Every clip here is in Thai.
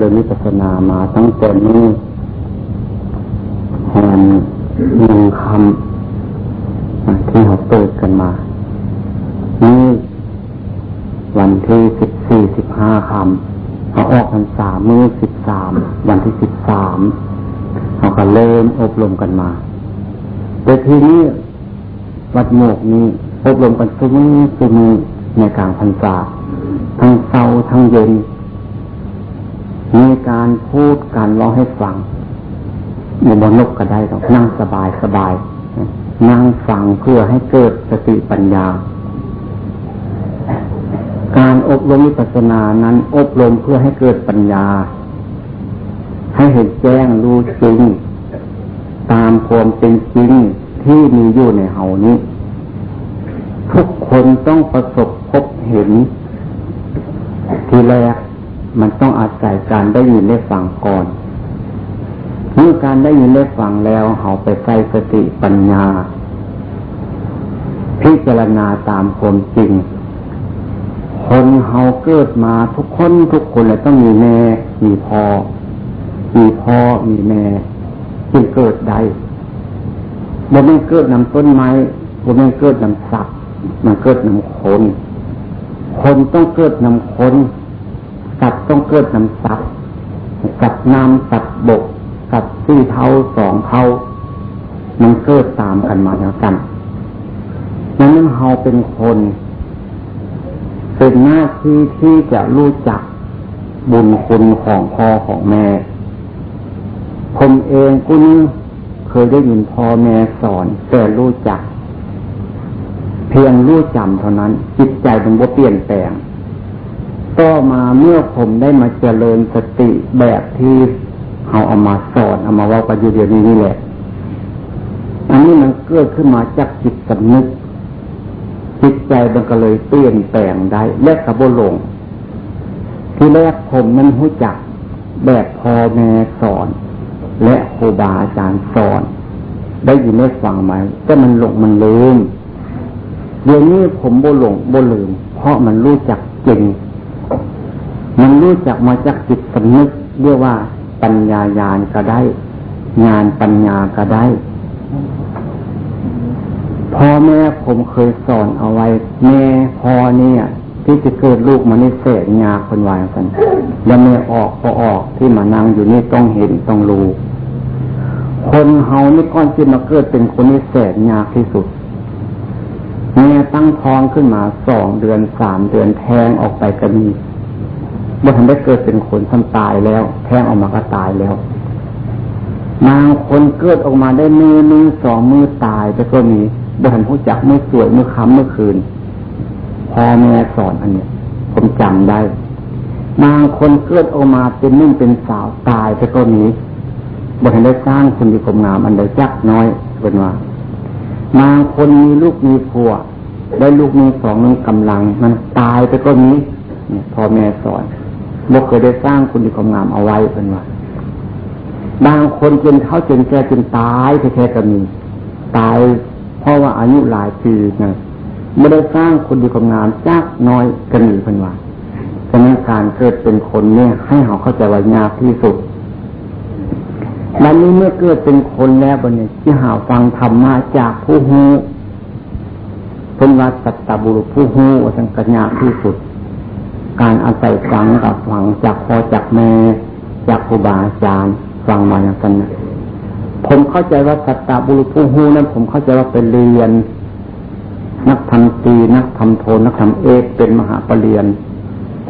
ริญวิปัสนามาตั้งแต่นี้แหนหนึ่งคำที่เราเปิดกันมา นี่วันที่สิบสี่สิบห้าคำเขาออกพรรษามือสิบสามวันที่สิบสามเขาก็เริ่มอบรมกันมา แต่ทีนี้วัดโมกนี้อบรมกันซุ้มซุ้มในกลางพรรษา ทั้งเศร้าทั้งเย็น มีการพูดการร้องให้ฟังอยู่บนนกก็ได้ต้องนั่งสบายสบาย นั่งฟังเพื่อให้เกิดสติปัญญา การอบรมวิปัสสนานั้นอบรมเพื่อให้เกิดปัญญา ให้เห็นแจ้งรู้จริง ตามความเป็นจริงที่มีอยู่ในเฮานี้ ทุกคนต้องประสบพบเห็น ทีแรก มันต้องอาศัยการได้ยินได้ฟังก่อน เมื่อการได้ยินได้ฟังแล้วเขาไปใส่สติปัญญา พิจารณาตามความจริง คนเขาเกิดมาทุกคนทุกคนเลยต้องมีแม่ มีพ่อมีพ่อมีแม่จึงเกิดได้บ่ไม่เกิดนำต้นไม้บ่ไม่เกิดนำสัตว์มันเกิดนำคน คนต้องเกิดนำคน สัตว์ต้องเกิดนำสัตว์สัตว์น้ำสัตว์บกสัตว์สี่เท่าสองเท่ามันเกิดตามกันมาแล้วกันนั้นเฮาเป็นคนเป็นหน้าที่ที่จะรู้จักบุญคุณของพ่อของแม่ ผมเองคุณเคยได้ยินพ่อแม่สอนแต่รู้จัก เพียงรู้จำเท่านั้น จิตใจมันบ่เปลี่ยนแปลง ต่อมาเมื่อผมได้มาเจริญสติแบบที่เอาเอามาสอนเอามาว่ากันอยู่เดียวนี้นี่แหละ อันนี้มันเกิดขึ้นมาจากจิตสำนึก จิตใจมันก็เลยเปลี่ยนแปลงได้ และกระโบลง ที่แรกผมนั้นรู้จักแบบพ่อแม่สอน และครูบาอาจารย์สอน ได้ยินได้ฟังไหมแต่มันหลงมันลืมเดี๋ยวนี้ผมโบหลงโบลืม เพราะมันรู้จักจริง มันรู้จักมาจากจิตสำนึกเรียกว่าปัญญายานก็ได้ งานปัญญาก็ได้พ่อแม่ผมเคยสอนเอาไว้แม่พ่อเนี่ย ที่จะเกิดลูกมาในเศษงาคนวายกันแล้วแม่ออกพอออกที่มานั่งอยู่นี่ต้องเห็นต้องรู้คนเฮานี่ก้อนที่มาเกิดเป็นคนที่แสนยาที่สุดแม่ตั้งท้องขึ้นมาสองเดือนสามเดือนแทงออกไปก็มี เมื่อทันได้เกิดเป็นคนทำตายแล้ว แท้งออกมาก็ตายแล้วบางคนเกิดออกมาได้มือมือสองมือตายแต่ก็มีบ่ทันผู้จักมือสวยมือค้ำมือคืนพ่อแม่สอนอันเนี้ยผมจำได้บางคนเกิดออกมาเป็นนุ่มเป็นสาวตายแต่ก็มีบ่ทันได้สร้างคุณดีความงามอันใดจักน้อยเป็นว่าบางคนมีลูกมีผัวได้ลูกมีสองนึงกำลัง มันตายแต่ก็มีพ่อแม่สอน บกเคยได้สร้างคุณดีความงามเอาไว้เป็นว่าบางคนจนเท้าจนแก่จนตายแท้ๆก็มีตาย เพราะว่าอายุหลายปีนะไม่ได้สร้างคุณดีความงามจักน้อยกันหนีเป็นว่าฉะนั้นการเกิดเป็นคนเนี่ยให้เขาเข้าใจว่ายากที่สุดวันนี้เมื่อเกิดเป็นคนแล้วบนนี้ที่หาฟังธรรมะจากผู้ฮู้เป็นว่าสัตตบุรุษผู้ฮู้ว่าสังกัญญาที่สุด การอาศัยฟังกับฟังจากพ่อจากแม่จากครูบาอาจารย์ฟังมาอย่างกันนะผมเข้าใจว่าสัตตบุรุษผู้หูนั้น ผมเข้าใจว่าเป็นเรียน นักทำตีนักทำโทนักทำเอกเป็นมหาปรริญญา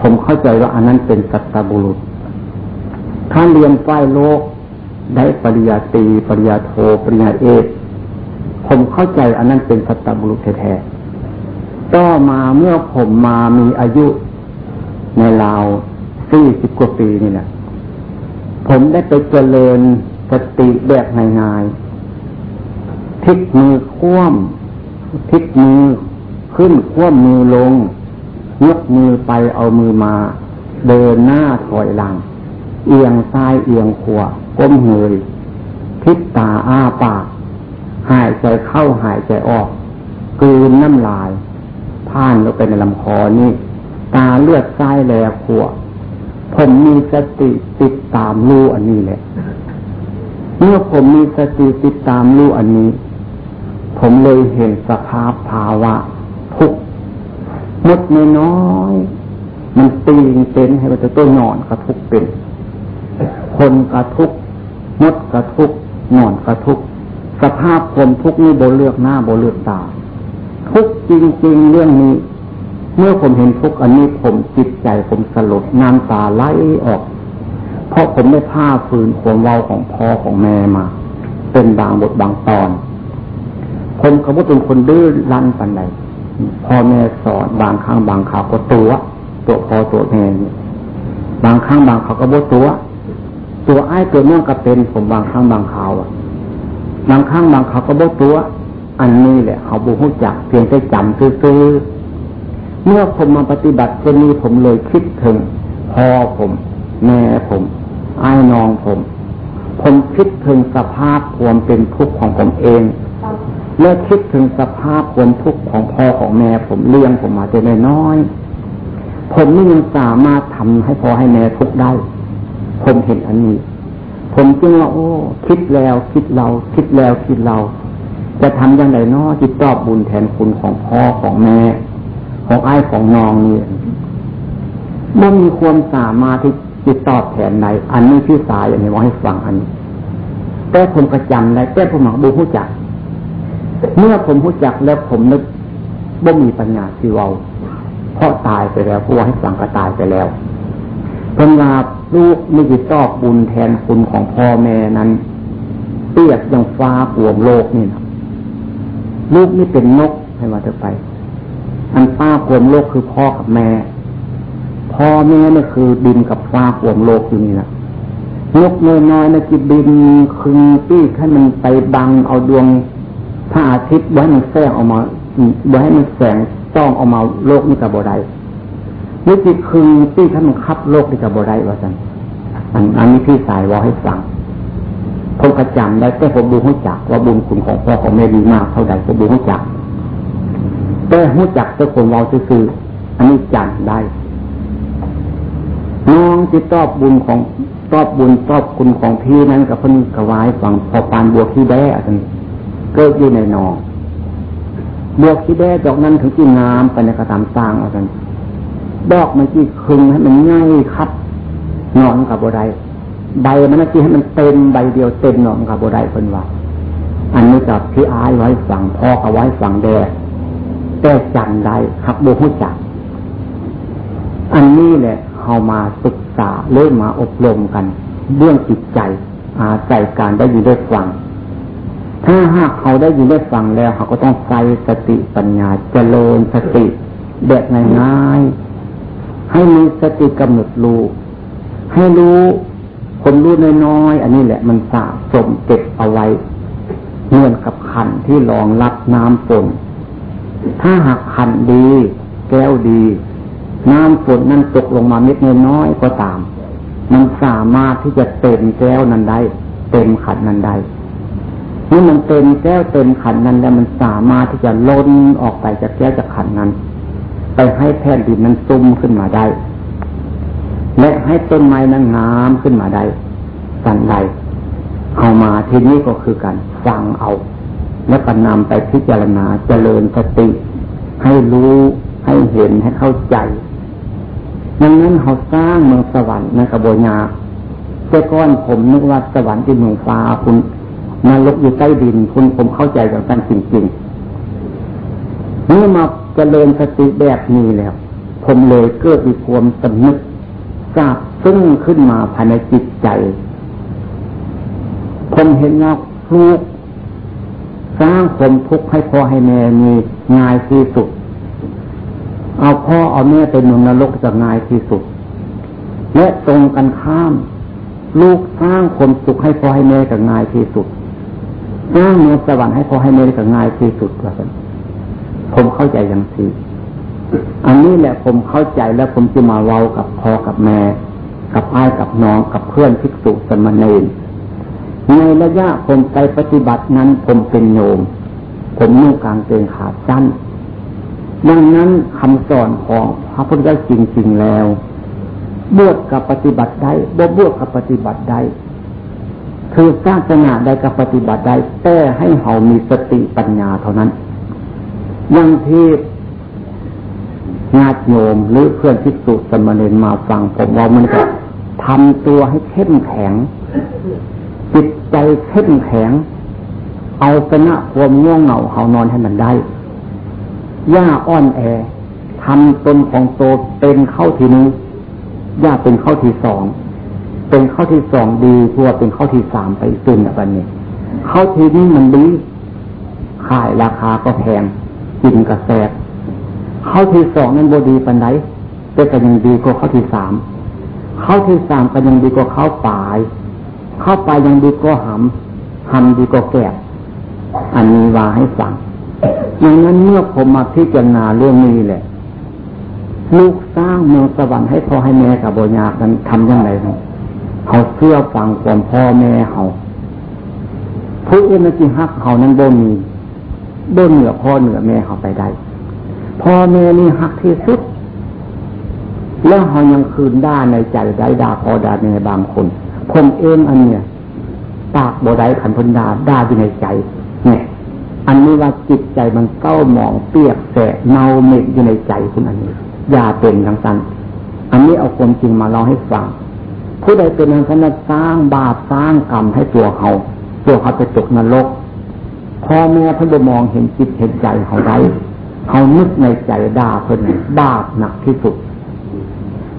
ผมเข้าใจว่าอันนั้นเป็นสัตตบุรุษถ้าเรียนฝ่ายโลกได้ปริญญาตรีปริญญาโทปริญญาเอกผมเข้าใจอันนั้นเป็นสัตตบุรุษแท้ๆต่อมาเมื่อผมมามีอายุ ในลาวสี่สิบกว่าปีนี่แหละผมได้ไปเจริญสติแบบง่ายๆทิกมือคว่ำทิกมือขึ้นคว่ำมือลง ยกมือไปเอามือมา เดินหน้าถอยหลัง เอียงซ้ายเอียงขวาก้มเงยทิกตาอ้าปาก หายใจเข้าหายใจออก กืนน้ำลาย ผ่านลงไปในลำคอนี่ ตาเลือดไส้แหลขวผมมีสติติดตามรู้อันนี้แหละ เมื่อผมมีสติติดตามรู้อันนี้ ผมเลยเห็นสภาพภาวะทุกมดน้อย มันตีงเป็นให้มันจะต้นนอนกระทุกเป็น คนกระทุกมดกระทุกนอนกระทุกสภาพคนทุกนี้โบเลือกหน้าโบเลือกตาทุกจริงๆเรื่องนี้ เมื่อผมเห็นทุกอันนี้ผมจิตใจผมสลดน้ำตาไหลออก เพราะผมได้ผ้าฟืนขวงเว้าของพ่อของแม่มา เป็นบางบทบางตอน ผมเขาว่าเป็นคนดื้อรั้นปันใดพ่อแม่สอนบางครั้งบางข่าวก็ตัว ตัวพอตัวแม่บางครั้งบางเขาวก็บ่ตัว ตัวไอ้ตัวน้องก็เป็น ผมบางครั้งบางข่าวบางครั้งบางเขาวก็บ่ตัว อันนี้แหละเขาบูฮู้จักเพียงแค่จำซื้อ เมื่อผมมาปฏิบัติเช่นนี้ผมเลยคิดถึงพ่อผมแม่ผมไอ้น้องผม ผมคิดถึงสภาพความเป็นทุกข์ของผมเองและคิดถึงสภาพความทุกข์ของพ่อของแม่ผมเลี้ยงผมมาแต่น้อยผมนี่ยังสามารถทำให้พ่อให้แม่ทุกข์ได้ ผมเห็นอันนี้ ผมจึงว่าโอ้ คิดแล้วคิดเรา คิดแล้วคิดเรา จะทำอย่างไรนาะจิตตอบบุญแทนคุณของพ่อของแม่ ของไอ้ของน้องนี่เมื่อมีความสามารถที่จิตอบแทนไหนอันนี้พี่สายอย่างนี้ว่าให้ฟังอันนี้ แต่ผมกระจำได้แต่ผมหมักดูผู้จัก เมื่อผมผู้จักแล้วผมนึกบ่มีปัญญาสิเวาเพราะตายไปแล้วผู้ให้ฟังก็ตายไปแล้วเพิ่นว่าลูกไม่ได้ตอบบุญแทนคุณของพ่อแม่นั้นเปียกยังฟ้าปวงโลกนี่นะลูกนี่เป็นนกให้มาเถอะไป อันฟ้าปวงโลกคือพ่อกับแม่พ่อแม่นี่คือดินกับฟ้าปวงโลกอยู่นี่นะนกน้อยๆนะจิตบินคึงปี้ให้มันไปบังเอาดวงพระอาทิตย์ไว้มันแสงออกมาไว้ให้มันแสงต้องออกมาโลกนี่กับโบได้นี่จิตคืนที่ท่านคับโลกนี่กับโบได้ว่าสันอันอันนี้พี่สายว่าให้ฟังผมกระจำได้แต่ผมดูหูจักว่าบุญคุณของพ่อของแม่ดีมากเท่าใดผมดูหูจัก แต่หูจักแต่คนเราซื่ออันนี้จำได้ น้องที่ตอบบุญของตอบบุญตอบคุณของพี่นั้นกับพนกวายฝังพอปานบวกที่แด้อันเกิดอยู่ในนองบวกที่แด้ดอกนั้นถึงจีงามไปในกระตามสร้างเอากันดอกมันจีคึงให้มันง่ายครับนอนกับบัวไดใบมันจีให้มันเต็มใบเดียวเต็มนอนกับบัวไดเป็นว่าอันนี้กับพี่อายไว้ฝั่งพ่อเอาไว้ฝั่งแด แต่จำได้ครับโบหุจัก อันนี้แหละเขามาศึกษาเริ่มมาอบรมกัน เรื่องจิตใจอาศัยการได้ยินได้ฟัง ถ้าหากเขาได้ยินได้ฟังแล้วเขาก็ต้องใส่สติปัญญาเจริญสติแบบง่ายๆให้มีสติกำหนดรู้ให้รู้คนรู้น้อยๆอันนี้แหละมันสะสมเก็บเอาไว้เหมือนกับขันที่รองรับน้ำฝน ถ้าหากขันดี แก้วดี น้ำฝนนั้นตกลงมาเม็ดน้อยก็ตาม มันสามารถที่จะเต็มแก้วนั้นได้ เต็มขันนั้นได้เมื่อมันเต็มแก้วเต็มขันนั้น แล้วมันสามารถที่จะล้นออกไปจากแก้วจากขันนั้น ไปให้แผ่นดินนั้นซุ่มขึ้นมาได้ และให้ต้นไม้นั้นงามขึ้นมาได้สันใดเอามาทีนี้ก็คือการฟังเอา แล้วก็นำไปพิจารณาเจริญสติ ให้รู้ให้เห็นให้เข้าใจดังนั้นเขาสร้างเมืองสวรรค์ในกระบวนาแต่ก้อนผมนึกว่าสวรรค์ที่เมืองฟ้าคุณนรกอยู่ใต้ดินคุณผมเข้าใจกับท่านจริงๆเมื่อมาเจริญสติแบบนี้แล้ว ผมเลยเกิดมีความสำนึกทราบซึ่งขึ้นมาภายในจิตใจ ผมเห็นว่าลูก สร้างผมทุกข์ให้พ่อให้แม่มีง่ายที่สุด เอาพ่อเอาแม่เป็นนรกจะง่ายที่สุด และตรงกันข้าม ลูกสร้างความสุขให้พ่อให้แม่กับง่ายที่สุดสร้างเมืองสวรรค์ให้พ่อให้เมริกง่ายที่สุดว่าผมเข้าใจอย่างที่อันนี้แหละผมเข้าใจแล้วผมจะมาเว้ากับพ่อกับแม่ กับอ้ายกับน้องกับเพื่อนภิกษุสมณี ในระยะผมไปปฏิบัตินั้นผมเป็นโยมผมนุ่งกางเกงขาสั้นดังนั้นคำสอนของพระพุทธเจ้าจริงๆแล้วบวชกับปฏิบัติได้บ่บวชกับปฏิบัติได้คือสร้างสนาได้กับปฏิบัติได้แต่ให้เขามีสติปัญญาเท่านั้นยังที่ญาติโยมหรือเพื่อนที่สุสมณีมาฟังผมว่ามันจะทำตัวให้เข้มแข็ง จิตใจเข้มแข็ง เอาชนะความง่วงเหงาเขานอนให้มันได้ย่าอ่อนแอทำตนของโตเป็นเข้าทีนี้ย่าเป็นเข้าทีสองเป็นเข้าที่สองดีเพราะว่าเป็นเข้าที่สามไปตึงแบบนี้เข้าทีนี้มันดีขายราคาก็แพงกินกระแสเข้าที่สองนั้นบดีปันไดแต่ก็ยังดีกว่าเข้าที่สามเข้าที่สามก็ยังดีกว่าเข้าปลาย เข้าไปยังดีกว่าหำหำดีกว่าแกบอันนี้ว่าให้ฟังอย่างนั้นเมื่อผมมาพิจารณาเรื่องนี้แหละ ลูกสร้างเมืองสวรรค์ให้พ่อให้แม่กับโบญากันทำยังไงเขาเชื่อฟังความพ่อแม่เขาผู้อื่นในจิฮักเขานั้นบ่มีบ่เหนือพ่อเหนือแม่เขาไปได้พ่อแม่นี่หักที่สุด แล้วเขายังคืนด่าในใจได้ด่าพอด่าในบางคน ผมเองอันเนี้ยปากบได้ขันพนดาด่าอยู่ในใจ เนี่ย อันนี้ว่าจิตใจมันเก้าหมองเปียกแสะเนาเม็ดอยู่ในใจคุณอันนี้อย่าเป็นทังสันอันนี้เอาความจริงมาเล่าให้ฟังผู้ใดเป็นทังสันสร้างบาปสร้างกรรมให้ตัวเขาตัวเขาไปตกนรกพ่อแม่เพิ่งมองเห็นจิตเห็นใจเขาได้เขานึกในใจด่าเพิ่นบาปหนักที่สุด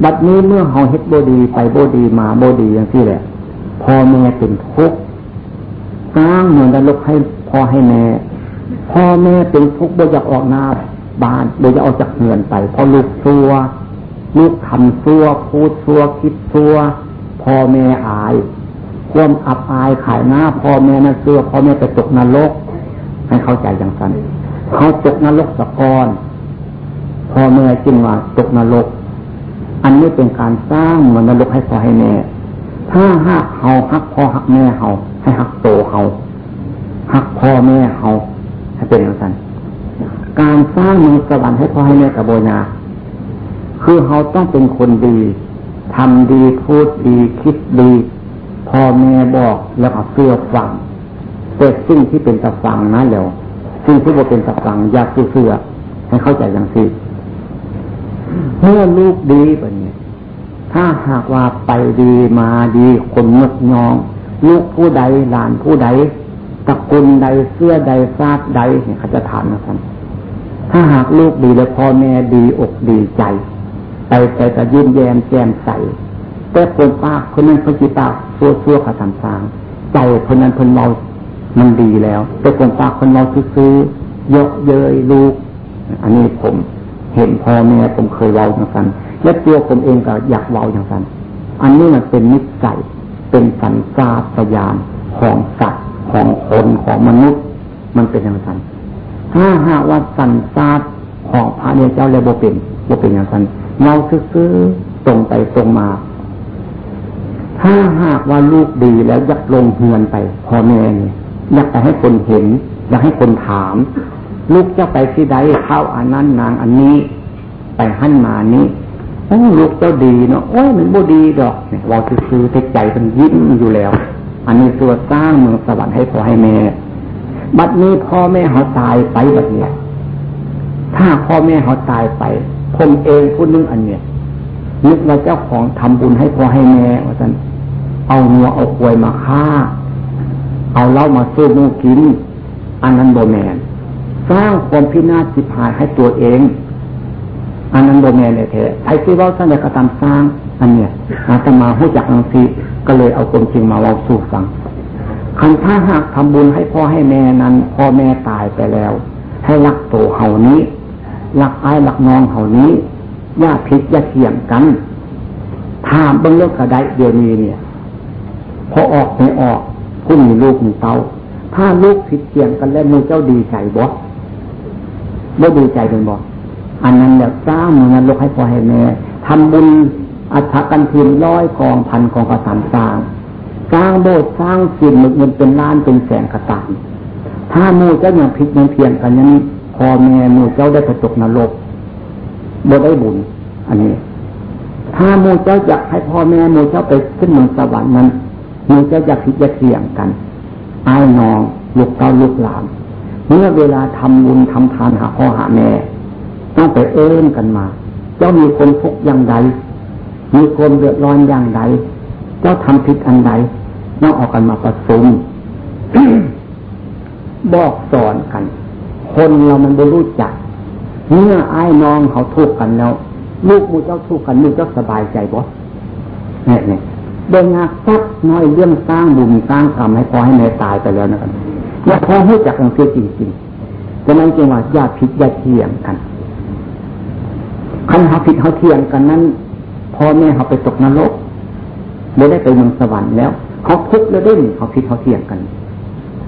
บัดนี้เมื่อเขาเฮ็ดโบดีไปโบดีมาโบดีอย่างที่แหละพ่อแม่เป็นทุกข์สร้างเหมือนนรกให้พ่อให้แม่พ่อแม่เป็นทุกข์บ่อยากออกหน้าบ้านบ่อยากออกจากเหือนไปเพราะลูกซัวลูกทำซัวพูดซัวคิดซัวพ่อแม่อายความอับอายขายหน้าพ่อแม่นั่นเสื้อพ่อแม่ไปตกนรกให้เข้าใจอย่างนั้นเขาตกนรกสะกอนพ่อแม่จึงว่าตกนรก อันนี้เป็นการสร้างมือนนรกให้พ่อให้แม่ ถ้าหักเขาหักพ่อหักแม่เขาให้หักโตเขาหักพ่อแม่เขาให้เป็นอย่างนั้นการสร้างมือสวรรค์ให้พ่อให้แม่กับโบนา คือเขาต้องเป็นคนดีทำดีพูดดีคิดดีพ่อแม่บอกแล้วก็เสื้อฟังแต่สิ่งที่เป็นตะฟังนะเดี๋ยวสิ่งที่ว่เป็นตะฟังยากเสื้อให้เข้าใจอย่างสิ เมื่อลูกดีแบบนี้ถ้าหากว่าไปดีมาดีคนงดงอง ลูกผู้ใดหลานผู้ใดตระกุลใดเสื้อใดซาดใดเนี่ยเขาจะถามนะครับถ้าหากลูกดีแล้วพ่อแม่ดีอกดีใจไปไปจะยิ้มแย้มแจ่มใสแต่คนป้าคนนั้นคนจีตาซัวซัวขาทำสางใจคนนั้นคนเมามันดีแล้ว แต่คนป้าคนเมาซื้อยอะเย้ยลูก อันนี้ผม เห็นพ่อแม่ผมเคยเว้าอย่างนั้นและตัวผมเองก็อยากเว้าอย่างนั้นอันนี้มันเป็นนิสัยเป็นสัญชาตญาณของสัตว์ของคนของมนุษย์ มันเป็นอย่างนั้นถ้าหากว่าสัญชาตของพระเนี่ยเจ้าเลยโบเป็นโบเป็นอย่างนั้นเงาซื้อตรงไปตรงมา ถ้าหากว่าลูกดีแล้วยักลงเฮือนไปพ่อแม่เนี่ยอยากไปให้คนเห็น อยากให้คนถาม ลูกจะไปที่ใดเข้าอันนั้นนางอันนี้ ไปหั่นมานี้โอ้ลูกเจ้าดีเนาะโอ้ยมันบ่ดีดอกเนี่ยเราซื้อเทใจมันยิ้มอยู่แล้ว อันนี้ตัวสร้างเมืองสวรรค์ให้พ่อให้แม่บัดนี้พ่อแม่เขาตายไปแบบเนี้ยถ้าพ่อแม่เขาตายไปผมเองพูดนึงอันเนี้ยนึกว่าเจ้าของทำบุญให้พ่อให้แม่ว่าท่านเอาหัวเอาควยมาฆ่า เอาเล้ามาสู้มูกิน อันนั้นโบแมน สร้างความพินาศจิพายให้ตัวเองอันนั้นโบแมนเลยเถอะไอ้ที่เราสร้างกระทำสร้างอันเนี้ยอาตมาหู้จักอังซีก็เลยเอาความจริงมาเล่าสู่ฟังคันถ้าหากทำบุญให้พ่อให้แม่นั้นพ่อแม่ตายไปแล้ว ให้รักโตเหานี้รักไอ้รักน้องเหานี้ย่าพิษย่าเทียงกันถามเบื้องเลิกกระไดเดี๋ยวนี้เนี่ย พอออกไม่ออกผู้มีลูกมีเต้า ถ้าลูกผิดเทียงกันแล้วมือเจ้าดีใจบ่ ไม่ดีใจเป็นบ่อันนั้นเดี๋ยสร้างมือนนลูกให้พ่อให้แม่ทำบุญอัฐกันทีมร้อยกองพันกองกระสานสร้างสร้างโบสถ์สร้างสิ่งเงินเป็นล้านเป็นแสนกระสานถ้ามูเจ้าอย่างผิดยังเพียงกันนั้นพ่อแม่มูเจ้าได้ประตกนรกบ่ได้บุญ อันนี้ ถ้ามูเจ้าอยากให้พ่อแม่มูเจ้าไปขึ้นเมืองสวรรค์นั้นมูเจ้าอยากที่จะเที่ยงกันไอ้น้องลูกเต้าลูกหลาน เมื่อเวลาทำบุญทำทานหาพ่อหาแม่ต้องไปเอื้นกันมา เจ้ามีคนทุกข์อย่างใด มีคนเดือดร้อนอย่างใด เจ้าทำผิดอันใดต้องออกกันมาประชุมบอกสอนกัน คนเรามันไม่รู้จัก เมื่อไอ้น้องเขาทุกข์กันแล้วลูกมูเจ้าทุกข์กันมูเจ้าสบายใจบ่เนี่ยเนี่ยเดินงานสักน้อยเรื่องสร้างบุญสร้างกรรมให้พอให้แม่ตายไปแล้วนะครับ ว่าพอให้จักกันเสียจริงๆจะนั้นจึงว่าญาติผิดญาติเทียงกันคันเขาผิดเขาเทียงกันนั้นพ่อแม่เขาไปตกนรกไม่ได้ไปเมืองสวรรค์แล้วเขาทุกข์แล้วได้เขาผิดเขาเทียงกัน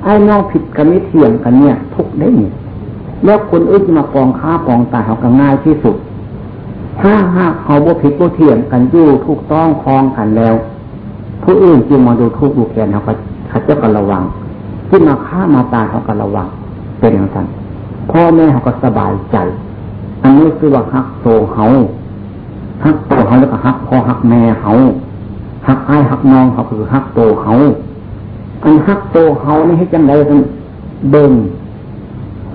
ไอ้น้องผิดกันไม่เทียงกันเนี่ย ทุกได้เนี่ยแล้วคนอื่นจะมาปองค้าปองตายเขาก็ง่ายที่สุด ถ้าหากเขาบ่ผิดบ่เทียงกันอยู่ถูกต้องคลองกันแล้ว ผู้อื่นจึงมาดูทุกข์ดูแค้นเขาก็เขาจะก็ระวัง ที่มาฆ่ามาตายเขาก็ระวังเป็นอย่างนั้นพ่อแม่เขาก็สบายใจ อันนี้คือว่าฮักโตเขาฮักโตเขาแล้วก็ฮักพ่อฮักแม่เขาฮักไอ้ฮักน้องเขาคือฮักโตเขาอันฮักโตเขานี่ให้จังไรกันเบิ่ง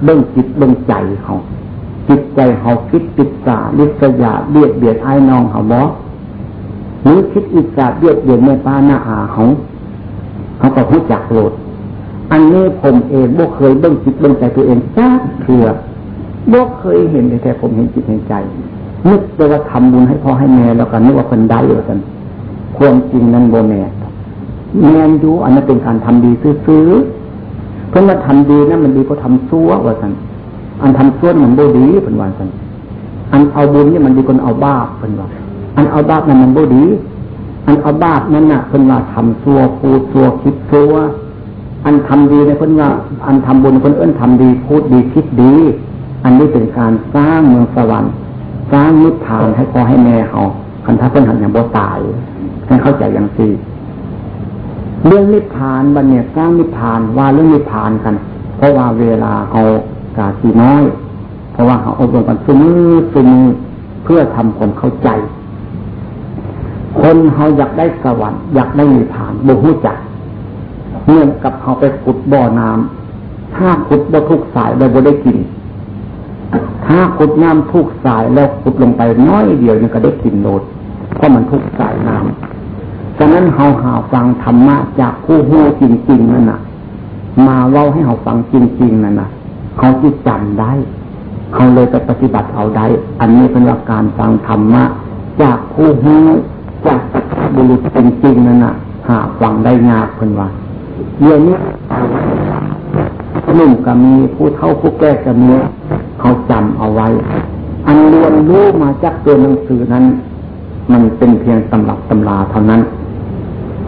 เบิ่งจิตเบิ่งใจเขาจิตใจเขาคิดปิดสาลิษยาเบียดเบียดไอ้น้องเขาบอหรือคิดอิจฉาเบียดเบียนในป้าหน้าอาเขาเขาก็พูดจักโลด อันนี้ผมเองบ่เคยเบิ่งจิตเบิ่งใจตัวเองจ้าเถื่อบ่เคยเห็นแต่ผมเห็นจิตเห็นใจ นึกแต่ว่าทำบุญให้พ่อให้แม่แล้วกันนึกว่าคนได้แล้วกันความจริงนั้นโบแม่แมนยูอันนั้นเป็นการทำดีซื้อเพื่อมาทำดีนั่นมันดีก็ทำซัวว่าสันอันทำซัวมันโบดีเป็นวันสันอันเอาบุญนี่มันดีคนเอาบาปเป็นวันอันเอาบาปนั้นมันโบดี อันเอาบาปนั้นน่ะเป็นว่าทำซัวพูดซัวคิดซัว อันทำดีในคนว่า อันทำบุญคนเอื้นทำดีพูดดีคิดดี อันนี้เป็นการสร้างเมืองสวรรค์ สร้างนิพพานให้พ่อให้แม่เขาคันทัพเป็นหันอย่างโบตายให้เข้าใจอย่างสี่เรื่องนิพพานบันเนี่ยสร้างนิพพานว่าเรื่องนิพพานกัน เพราะว่าเวลาเอากาสีน้อย เพราะว่าเขาอบรมกันซุมือซุมือเพื่อทำความเข้าใจ คนเขาอยากได้สวรรค์อยากได้นิพพานบุหุจัก เหมือนกับเขาไปขุดบ่อน้ำถ้าขุดบ่ทุกสายแล้วบ่ได้กิน ถ้าขุดน้ำทุกสายแล้วขุดลงไปน้อยเดียวนี่ก็ได้กินโดดเพราะมันทุกสายน้ำฉะนั้นเขาหาฟังธรรมะจากผู้หู้จริงๆนั่นน่ะ มาเล่าให้เขาฟังจริงๆนั่นน่ะเขาจิตจำได้เขาเลยไปปฏิบัติเอาได้ อันนี้เป็นหลักการฟังธรรมะจากผู้หู้จากบุรุษจริงๆนั่นน่ะ หาฟังได้ยากเพิ่นว่า เดี๋ยวนี้นุ่มก็มีผู้เท่าผู้แก่ก็มีเขาจำเอาไว้ อันเรียนรู้มาจากตัวหนังสือนั้น มันเป็นเพียงตำรับตำราเท่านั้น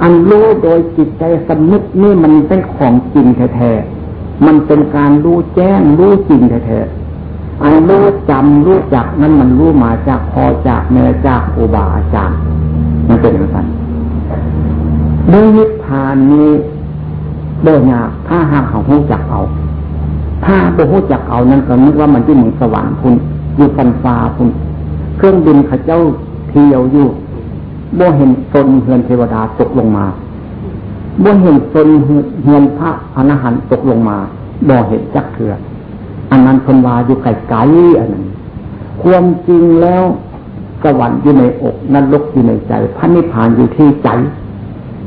อันรู้โดยจิตใจสำนึกนี่มันเป็นของจริงแท้ๆมันเป็นการรู้แจ้งรู้จริงแท้ๆอันรู้จำรู้จักนั้นมันรู้มาจากพอจากแม่จากอุบาอาจารย์มันเป็นอย่างนั้นเรื่องนิพพานนี้ โดยยากถ้าหากเขาหู้จักเอา ถ้าไปหู้จักเอานั้นก็นึกว่ามันที่มืองสว่างคุณอยู่ฟันฟ้าคุณเครื่องบินข้าเจ้าเที่ยวอยู่บ่เห็นตนเฮือนเทวดาตกลงมาบ่เห็นตนเฮือนพระอนาหันตกลงมาบ่เห็นจักเถื่ออันนั้นคนวาอยู่ไกลๆอันนั้นความจริงแล้วสวรรค์อยู่ในอกนรกอยู่ในใจพระนิพพานอยู่ที่ใจ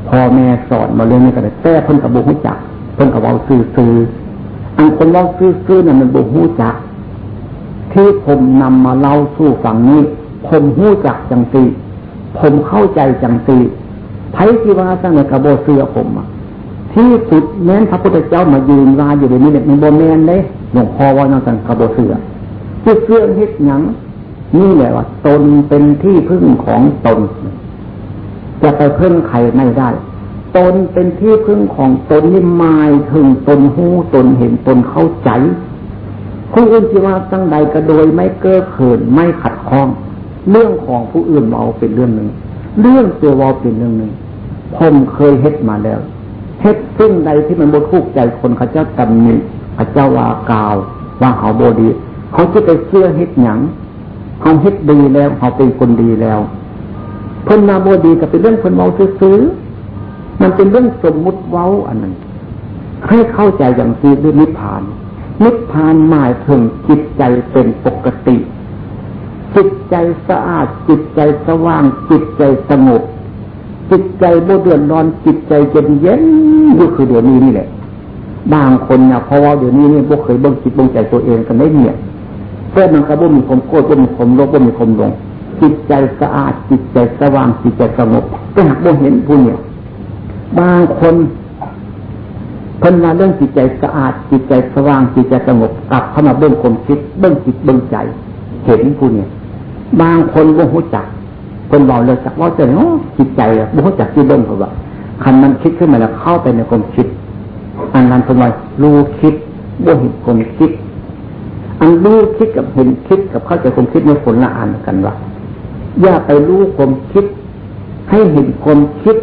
พ่อแม่สอนมาเรื่องนี้ก็ได้แต่เพิ่นกับบุหูจัก เพิ่นกับว่าซื้อซื้ออันคนว่าซื้อซื้อนั่นมันบุหูจัก ที่ผมนำมาเล่าสู่ฝั่งนี้ ผมหูจักจังตีผมเข้าใจจังตีไพ่ที่ว่าสร้างในกระโบเสือผมอะที่สุดแม้นพระพุทธเจ้ามายืนวาอยู่ในนี้เนี่ยมันโบแมนเลยหลวงพ่อว่านอกจากกระโบเสือที่เสื่อเฮ็ดหยังนี่แหละว่าตนเป็นที่พึ่งของตน จะไปพึ่งใครไม่ได้ ตนเป็นที่พึ่งของตนนี่หมายถึงตนหูตนเห็นตนเข้าใจผู้อื่นที่ว่าตั้งใดก็โดยไม่เก้อเขินไม่ขัดข้อง เรื่องของผู้อื่นเมาเป็นเรื่องหนึ่ง เรื่องตัวเราเป็นเรื่องหนึ่งผมเคยเฮ็ดมาแล้วเฮ็ดซึ่งใดที่มันบทุกใจคนเขาเจ้าตำหนิเขาเจ้าว่ากาวว่าเขาโบดี เขาจะไปเชื่อเฮ็ดหยังเขาเฮ็ดดีแล้วเขาเป็นคนดีแล้ว เพิ่นมาโบดีก็เป็นเรื่องเพิ่นเว้าซื้อมันเป็นเรื่องสมมุติเว้าอันนั้นให้เข้าใจอย่างซีด้วยนิพพาน นิพพานหมายถึงจิตใจเป็นปกติ จิตใจสะอาด จิตใจสว่าง จิตใจสงบ จิตใจโบเดือนอน จิตใจเย็นเย็นอยู่คือเดี๋ยวนี้นี่แหละ บางคนเนี่ยเพราะว่าเดี๋ยวนี้เนี่พวกเคยเบ่งจิตเบ่งใจตัวเองกันได้เนี่ยเพื่อมันก็บ่มีความโกรธบ่มีความโลภบ่มีความหลง จิตใจสะอาดจิตใจสว่างจิตใจสงบก็หากบ่เห็นผู้เนี่ยบางคนเพิ่นมาเรื่องจิตใจสะอาดจิตใจสว่างจิตใจสงบกลับเข้ามาเบื้องความคิดเบื้องจิตเบื้องใจ เห็นผู้เนี่ยบางคนบ่หูจักคนบอกเลยจักว่าจะเนาะจิตใจอะบ่หูจักที่เบื้องเขาว่าคันมันคิดขึ้นมาแล้วเข้าไปในความคิด อันนั้นเป็นว่ารู้คิดบ่เห็นความคิดอันรู้คิดกับเห็นคิดกับเข้าใจความคิดในผลละอันกันว่า อย่าไปรู้ความคิด ให้เห็นความคิด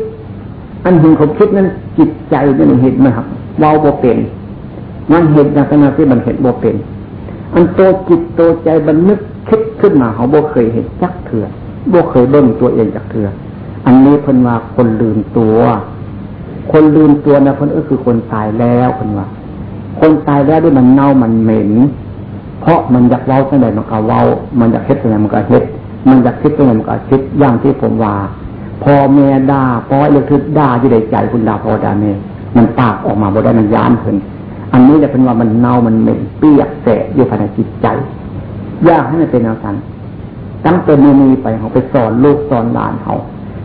อันเห็นความคิดนั้นจิตใจนี่มันเห็นไหมครับเว้าบ่เป็นมันเห็นในขณะที่มันเห็นบ่เป็น อันตัวจิตตัวใจมันนึกคิดขึ้นมาเขาบ่เคยเห็นจักเถื่อบ่เคยเบิ่งตัวเองจักเถื่ออันนี้เพิ่นว่าคนลืมตัว คนลืมตัวนะเพิ่นก็คือคนตายแล้วเพิ่นว่า คนตายแล้วด้วยมันเน่ามันเหม็น เพราะมันอยากเว้าตั้งแต่มันก็เว้า มันอยากเฮ็ดตั้งแต่มันก็เฮ็ด มันอยากคิดตั้งแต่มันก็คิดอย่างที่ผมว่า พอแม่ด่าพอเลือกคือด่าที่ใดใจคุณด่าพอด่าแม่มันปากออกมาบ่ได้มันย้านเพิ่นอันนี้จะเป็นว่ามันเน่ามันเหม็นเปียกแสะอยู่ภายในจิตใจ ยากให้มันเป็นแนวกันตั้งแต่มือมีไปเขาไปสอนลูกสอนหลานเขา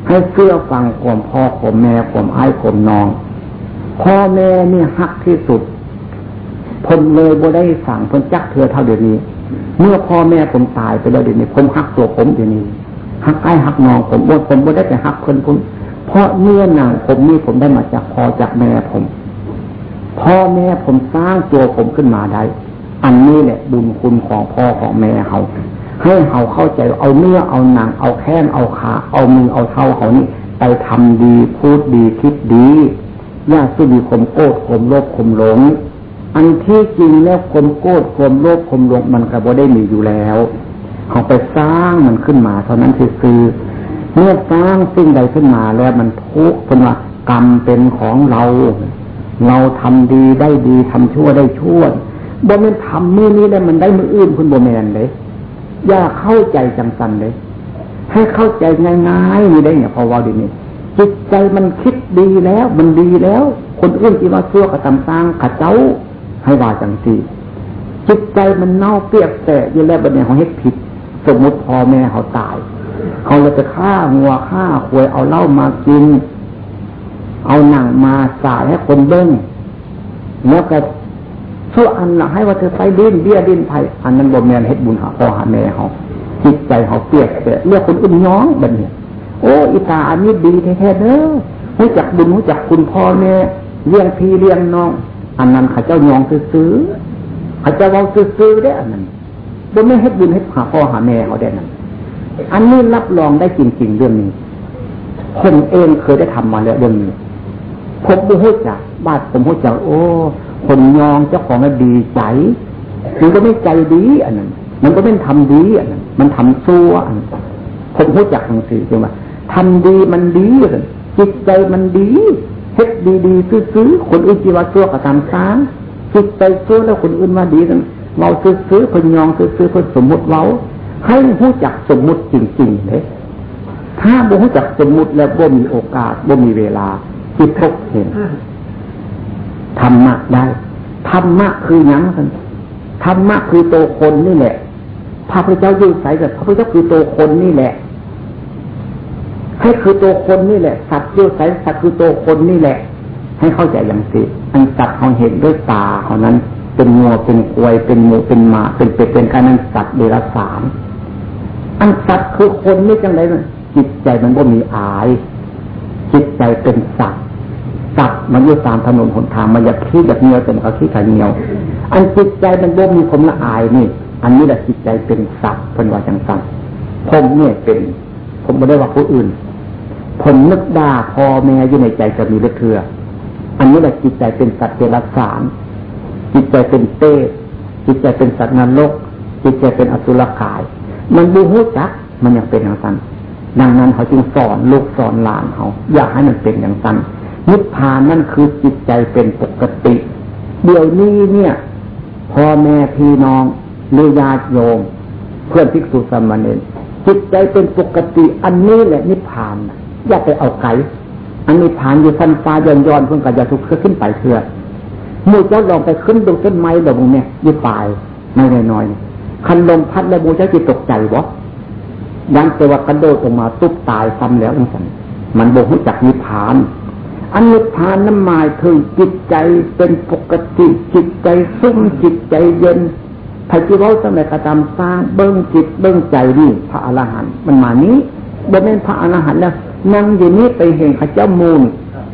ให้เชื่อฟังข่มพ่อข่มแม่ข่มไอ้ข่มน้องพ่อแม่นี่หักที่สุดผมเลยบ่ได้สั่งเพิ่นจักเธอเท่าเดี๋ยวนี้ เมื่อพ่อแม่ผมตายไปแล้วเดี๋ยวนี้ผมหักตัวผมเดี๋ยวนี้หักไอ้หักนองผมว่าผมไม่ได้ไปหักคนพุ่นเพราะเมื่อหนังผมนี่ผมได้มาจากพ่อจากแม่ผมพ่อแม่ผมสร้างตัวผมขึ้นมาได้ อันนี้แหละบุญคุณของพ่อของแม่เขาให้เขาเข้าใจเอาเนื้อเอาหนังเอาแข้งเอาขา เอามือเอาเท้าเขานี่ไปทำดีพูดดีคิดดี อย่าสุดีข่มโกรธข่มโลภข่มหลง อันที่จริงแล้วข่มโกรธข่มโลภข่มหลงมันก็บ่ได้มีอยู่แล้วเขาไปสร้างมันขึ้นมา เท่านั้นคือเมื่อสร้างสิ่งใดขึ้นมาแล้วมันทุกข์เป็นว่ากรรมเป็นของเรา เราทำดีได้ดีทำชั่วได้ชั่วบ่แม่นทำมือนี้แล้วมันได้มืออื่นคุณบ่แมนเลยอย่าเข้าใจจังสันเลยให้เข้าใจง่ายๆนี่ได้เนี่ยพอว่าดีนี่จิตใจมันคิดดีแล้ว มันดีแล้ว คนอื่นที่ว่าชั่วกับตำสร้างขัดเจ้า ให้ว่าจังสีจิตใจมันเน่าเปียกแสะอยู่แล้วบัดเนี่ยเขาเฮ็ดผิด สมมติพ่อแม่เขาตาย เขาเลยจะฆ่างัวฆ่าควยเอาเหล้ามากิน เอาหนังมาสายให้คนเบิ้งแล้วก็ชั่วอันละให้ว่าเธอไปดิ้นเบี้ยดิ้นไผอันนั้นบ่แมนเฮ็ดบุญหาพ่อหาแม่เขาจิตใจเขาเปียกแต่เรียกคนอื่นน้องแบบนี้โอ้อิตาอันนี้ดีแท้ๆเด้อรู้จักบุญรู้จักคุณพ่อแม่เลี้ยงพี่เลี้ยงน้อง อันนั้นข้าเจ้ายองซื้อข้าเจ้าเอาซื้อได้อันนั้นบ่ไม่ให้บุญให้หาพ่อหาแม่เขาได้นั่นอันนี้รับรองได้จริงๆเรื่องนี้ผมเองเคยได้ทำมาแล้วเรื่องนี้ผมบูฮู้จักบ้านผมฮู้จักโอ้คนยองเจ้าของมันดีใจมันก็ไม่ใจดีอันนั้น มันก็ไม่ทำดีอันนั้น มันทำซัวอันผมฮู้จักทางสื่อใช่ไหมทำดีมันดีจิตใจมันดี เฮ็ดดีๆซื้อๆคนอื่นจีว่าซัวกับทำซ้างจิตใจซัวแล้วคนอื่นมาดีนั้นเราซื้อพยองซื้อเพื่อสมมุติเราให้รู้จักสมมุติจริงๆเลยถ้าบ่รู้จักสมมุติแล้วบ่มีโอกาสบ่มีเวลาที่พบเห็นธรรมะได้ธรรมะคือยังกันธรรมะคือตัวคนนี่แหละพระพุทธเจ้ายืนใส่กับพระพุทธเจ้าคือตัวคนนี่แหละ ให้คือตัวคนนี่แหละ สัตว์ยืนใส่สัตว์คือตัวคนนี่แหละ ให้เข้าใจอย่างสิอันสัตว์เขาเห็นด้วยตาเขานั้น เป็นงัวเป็นควายเป็นหมูเป็นหมา เป็นเป็ดเป็นการนั้นสัตว์เดรัจฉานอันสัตว์คือคนนี่จังไรมันจิตใจมันก็มีอาย จิตใจเป็นสัตว์สัตว์มันอยู่ตามถนนหนทางมันอยากขี้อยากเงียวแต่มันก็ขี้ขาเงียว อันจิตใจมันบ่มีผมละอายนี่ อันนี้แหละจิตใจเป็นสัตว์เป็นว่าจังสันผมเนี่ยเป็น ผมไม่ได้ว่าผู้อื่น ผมนึกด่าพ่อแม่อยู่ในใจจะมีเลือดเถื่ออันนี้แหละจิตใจเป็นสัตว์เดรัจฉานจิตใจเป็นเต้จิตใจเป็นสัตว์นรก จิตใจเป็นอสุรกาย มันบูฮูจักมันยังเป็นอย่างนั้นดังนั้นเขาจึงสอนลูกสอนหลานเขาอยากให้มันเป็นอย่างนั้นนิพพานนั่นคือจิตใจเป็นปกติ เดี๋ยวนี้เนี่ยพ่อแม่พี่น้องหรือญาติโยม เพื่อนภิกษุสามเณรจิตใจเป็นปกติ อันนี้แหละนิพพาน อย่าไปเอาไกลอันนิพพานอยู่สั้นฟ้าย้อนย้อนเพื่อนกับยาทุกข์ขึ้นไปเถื่อมูเจ้าลองไปขึ้นดูต้นไม้ดอกเนี่ยยี่ปลายไม่น้อยคันลมพัดแล้วมูเจ้าจิตตกใจวะยันแต่ว่ากระโดดออกมาตุ๊บตายซ้ำแล้วนั่นสันมันบ่รู้จักนิพพาน อันนิพพานนั้นหมายถึงจิตใจเป็นปกติจิตใจซุ่มจิตใจเย็นพระจีวรสมัยกระทำสร้างเบิ้งจิตเบิ้งใจนี่พระอรหันต์มันมานี้บ่เป็นพระอรหันต์แล้ว นั่งอยู่นี้ไปเห็นข้าเจ้ามูล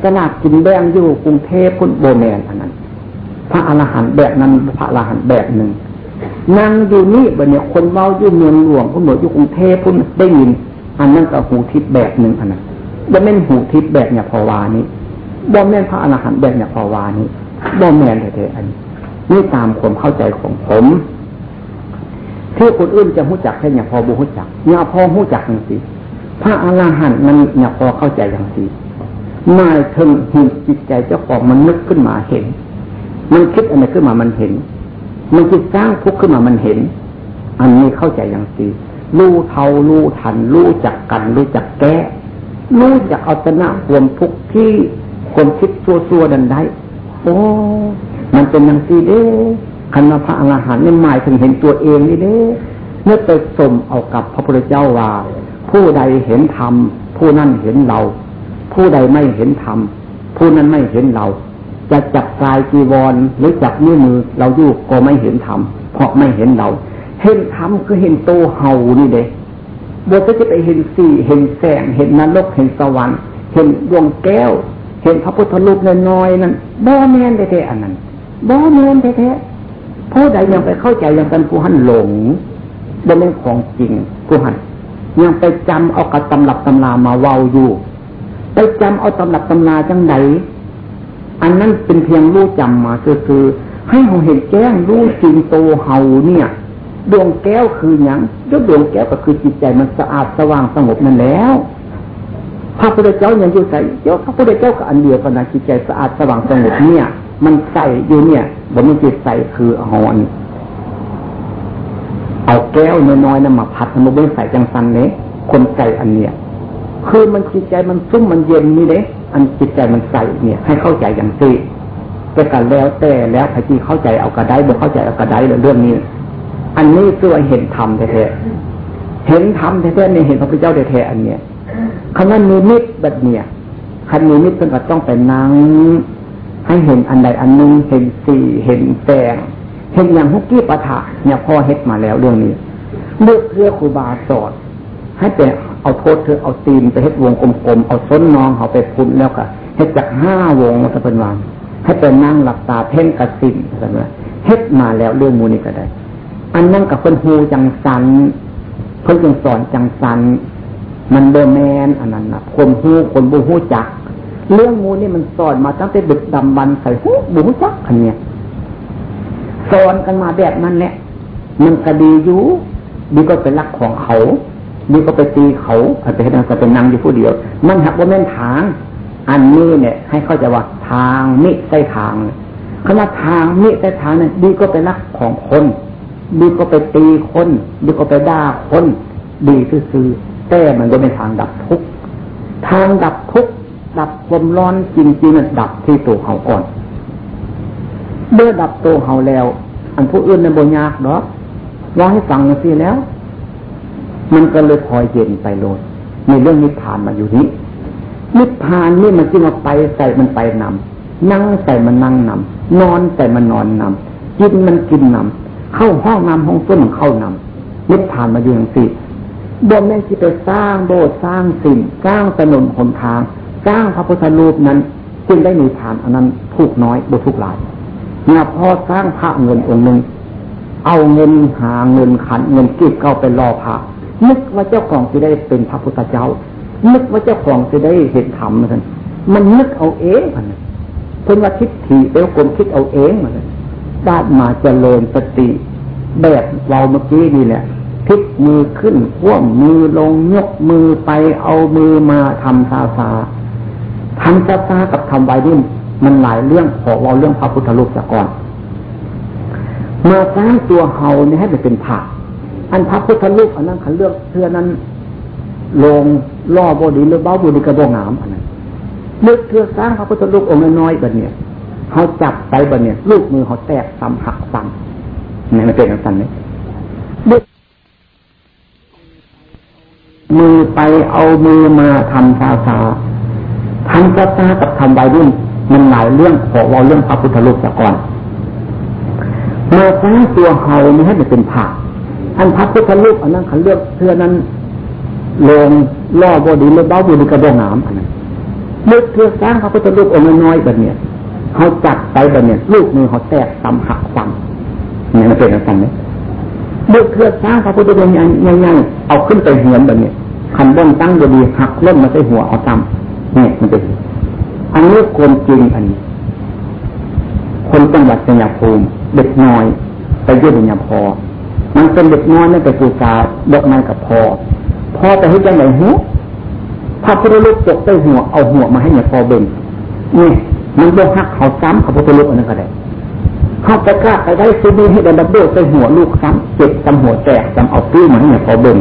ขนาดกินแบงอยู่กรุงเทพพุทธโบแมนอันนั้น พระอรหันต์แบบนั้นพระอรหันต์แบบหนึ่งนั่งอยู่นี่บัเนี่ยคนเมาอยู่เมืองหลวงคนหนอยู่กรุงเทพพุ่นได้ยิน อันนั้นก็หูทิพแบบหนึ่งอันนั้นบ่แม่นหูทิพแบบเนี่ยพอวานี้บ่แม่นพระอรหันต์แบบเนี่ยพอวานี้บ่แม่นแท้ๆอันนี้นี่ตามความเข้าใจของผมที่คนอื่นจะหู้จักแค่เนี่ยพอบูหู้จักเนี่ยพอหู้จักอย่างสิ พระอรหันต์มันเนี่ยพอเข้าใจอย่างสิหมายถึงหิจิตใจเจ้าของมันนึกขึ้นมาเห็น มันคิดอะไรขึ้นมามันเห็น มันคิดสร้างทุกข์ขึ้นมามันเห็น อันนี้เข้าใจอย่างสิรู้เท่ารู้ทัน รู้จักกัน รู้จักแก้รู้จักเอาชนะความทุกข์ที่คนคิดซัวๆดันได้ โอ้ มันเป็นอย่างสีเด้คันพระอรหันต์นี่หมายถึงเห็นตัวเองนี่เด้เมื่อไปสมเอากับพระพุทธเจ้าว่า ผู้ใดเห็นธรรมผู้นั้นเห็นเรา ผู้ใดไม่เห็นธรรมผู้นั้นไม่เห็นเรา จะจับกายจีวรหรือจับนิ้วมือเราอยู่ก็ไม่เห็นธรรมเพราะไม่เห็นเรา เห็นธรรมคือเห็นโตเห่านี่เด้บทจะไปเห็นสีเห็นแสง เห็นนรกเห็นสวรรค์ เห็นดวงแก้ว เห็นพระพุทธรูปน้อยๆนั่นบ่แม่นแท้ๆอันนั้นบ่แม่นแท้ๆผู้ใดยังไปเข้าใจยังเป็นผู้หันหลงบ่เป็นของจริงผู้หัน ยังไปจำเอากระตำหลับตำรามาเว้าอยู่ ไปจำเอาตำหลับตำราจังไดอันนั้นเป็นเพียงรู้จำมาคือคือ ให้เราเห็นแจ้งรู้จริงโตเฮาเนี่ย ดวงแก้วคืออย่างยกดวงแก้วก็คือจิตใจมันสะอาดสว่างสงบนั่นแล้วพระพุทธเจ้ายังอยู่ใส่เจ้าพระพุทธเจ้าก็อันเดียวกันนะจิตใจสะอาดสว่างสงบเนี่ย มันใส่อยู่เนี่ยบนมันจิตใส่คือหอน เอาแก้วน้อยๆนะมาพัดมันไม่ใส่จังสันเนี้คนใส่อันเนี้ยคือมันจิตใจมันซุ่มมันเย็นนี่เด้อันจิตใจมันใส่เนี่ย ให้เข้าใจอย่างสิแต่กันแล้วแต่แล้วพระจีเข้าใจเอากระไดบ่เข้าใจเอากระไดเรื่องนี้ อันนี้คือเห็นธรรมแท้ๆเห็นธรรมแท้ๆเนี่ยเห็นพระพุทธเจ้าแท้ๆอันเนี้ยคำนั้นมีมิตรแบบเนี้ยคันมีมิตรเพิ่งก็ต้องไปนั่งให้เห็นอันใดอันนึงเห็นสีเห็นแสง เห็นอย่างฮุกกี้ปะทะเนี่ยพ่อเฮ็ดมาแล้วเรื่องนี้เลือกเพื่อครูบาสอนให้ไปเอาโทษเธอเอาตีนไปเฮ็ดวงกลมๆเอาส้นน้องเขาไปพุ่นแล้วก็เฮ็ดจากห้าวงมาเป็นวันให้ไปนั่งหลับตาเพ่งกระสินสันว่าเฮ็ดมาแล้วเรื่องมูนี่ก็ได้ อันนั่งกับคนฮูจังสันเพิ่นจึงสอนจังสัน มันเบอร์แมนอันนั้นนะคนฮูคนบูฮูจัก เรื่องงูนี่มันสอนมาตั้งแต่ดึกดำบันใส่หูบุ้งจักอันเนี้ย สอนกันมาแบบนั้นแหละมันก็ดีอยู่ดีก็เป็นรักของเขาดีก็ไปตีเขาอาจจะให้นางก็เป็นนางอยู่ผู้เดียว มันหักว่าแม่นทาง อันนี้เนี่ย ให้เข้าใจว่าทางมิใช่ทางขณะทางมิใช่ทางเนี่ยดีก็เป็นรักของคนดีก็ไปตีคนดีก็ไปด่าคนดีซื่อแต่มันก็เป็นทางดับทุกทางดับทุกดับความร้อนจริงๆนั้นดับที่ตัวเขาก่อน เมื่อดับตัวเขาแล้ว อันผู้อื่นในบนยากเนาะว่าให้ฟังสิแล้ว มันก็เลยพอยเย็นไปโลดในเรื่องนิพพานมาอยู่นี้ นิพพานนี่มันจึงมาไปใส่มันไปนำนั่งใส่มันนั่งนำนอนใส่มันนอนนำกินมันกินนำเข้าห้องน้ำห้องส้วมันเข้านำนิพพานมาอยู่อย่างสิบ่แม่ที่ไปสร้างโบสถ์สร้างสิ่งสร้างถนนหนทางสร้างพระพุทธรูปนั้น จึงได้มีฐานอันนั้นทุกน้อยบุทุกหลาย เนี่ยพอสร้างพระเงินองค์หนึ่งเอาเงินหาเงินขันเงินกีบเข้าไปรอพระนึกว่าเจ้าของจะได้เป็นพระพุทธเจ้า นึกว่าเจ้าของจะได้เห็นธรรมมันมันนึกเอาเองมันเพิ่นว่าคิดถี่เอวกลมคิดเอาเองมันได้มาเจริญสติแบบเราเมื่อกี้นี่แหละพลิกมือขึ้นคว่ำมือลงยกมือไปเอามือมาทำซาซาทำซาซากับทำไว้นี่ มันหลายเรื่องขอเราเรื่องพระพุทธรูปก่อนมาสร้างตัวเฮาเนี่ยให้มันเป็นผักอันพระพุทธรูปอันนั้นขันเลือกเสื้อนั้นลงล่อบดีหรือเบ้าบุดีกระบอกงามอันนั้นเมื่อเธอสร้างพระพุทธรูปองค์น้อยๆแบบเนี้ยเขาจับไปแบบเนี้ยลูกมือเขาแตกซ้ำหักซ้ำนี่มันเป็นอย่างนั้นไหมมือไปเอามือมาทำซาซาทำซาซากับทำใบรุ่น มันหลายเรื่องขอเราเรื่องพระพุทธรูปก่อนมาสร้างตัวเฮานี่ให้มันเป็นผักอันพระพุทธรูปอันนั้นเขาเลือกเสื้อนั้นลงล่อบดีหรือเบ้าบุดีกระบอกงามอันนั้นเมื่อเธอสร้างพระพุทธรูปองค์น้อยแบบเนี้ยเขาจับไปแบบเนี้ยลูกมือเขาแตกซ้ำหักซ้ำนี่ยมันเป็นอะไรไหมเมื่อเธอสร้างพระพุทธรูปใหญ่ๆเอาขึ้นไปเหียนแบบเนี้ยคันบ้นตั้งดีหักล่มมาใส่หัวเอาซ้ำเนี่ยมันเป็น อันนี้คนจริงอันนี้ คนจังหวัดชัยภูมิเด็กน้อย ไปเยื่นยาพอ มันเป็นเด็กน้อยไม่ไปปูชาดอกไม้กับพอพอไปให้ยังไงหัวพระพุทธรูปตกใต้หัวเอาหัวมาให้เนี่ยพอเบ่งนี่มันบ่หักเขาซ้ำพระพุทธรูปอันนั้นก็ได้เขาไปกล้าไปได้ซื้อให้ดับเบิลใส่หัวลูกซ้ำเจ็บจำหัวแตกจำเอาตื้อมาให้เนี่ยพอเบ่ง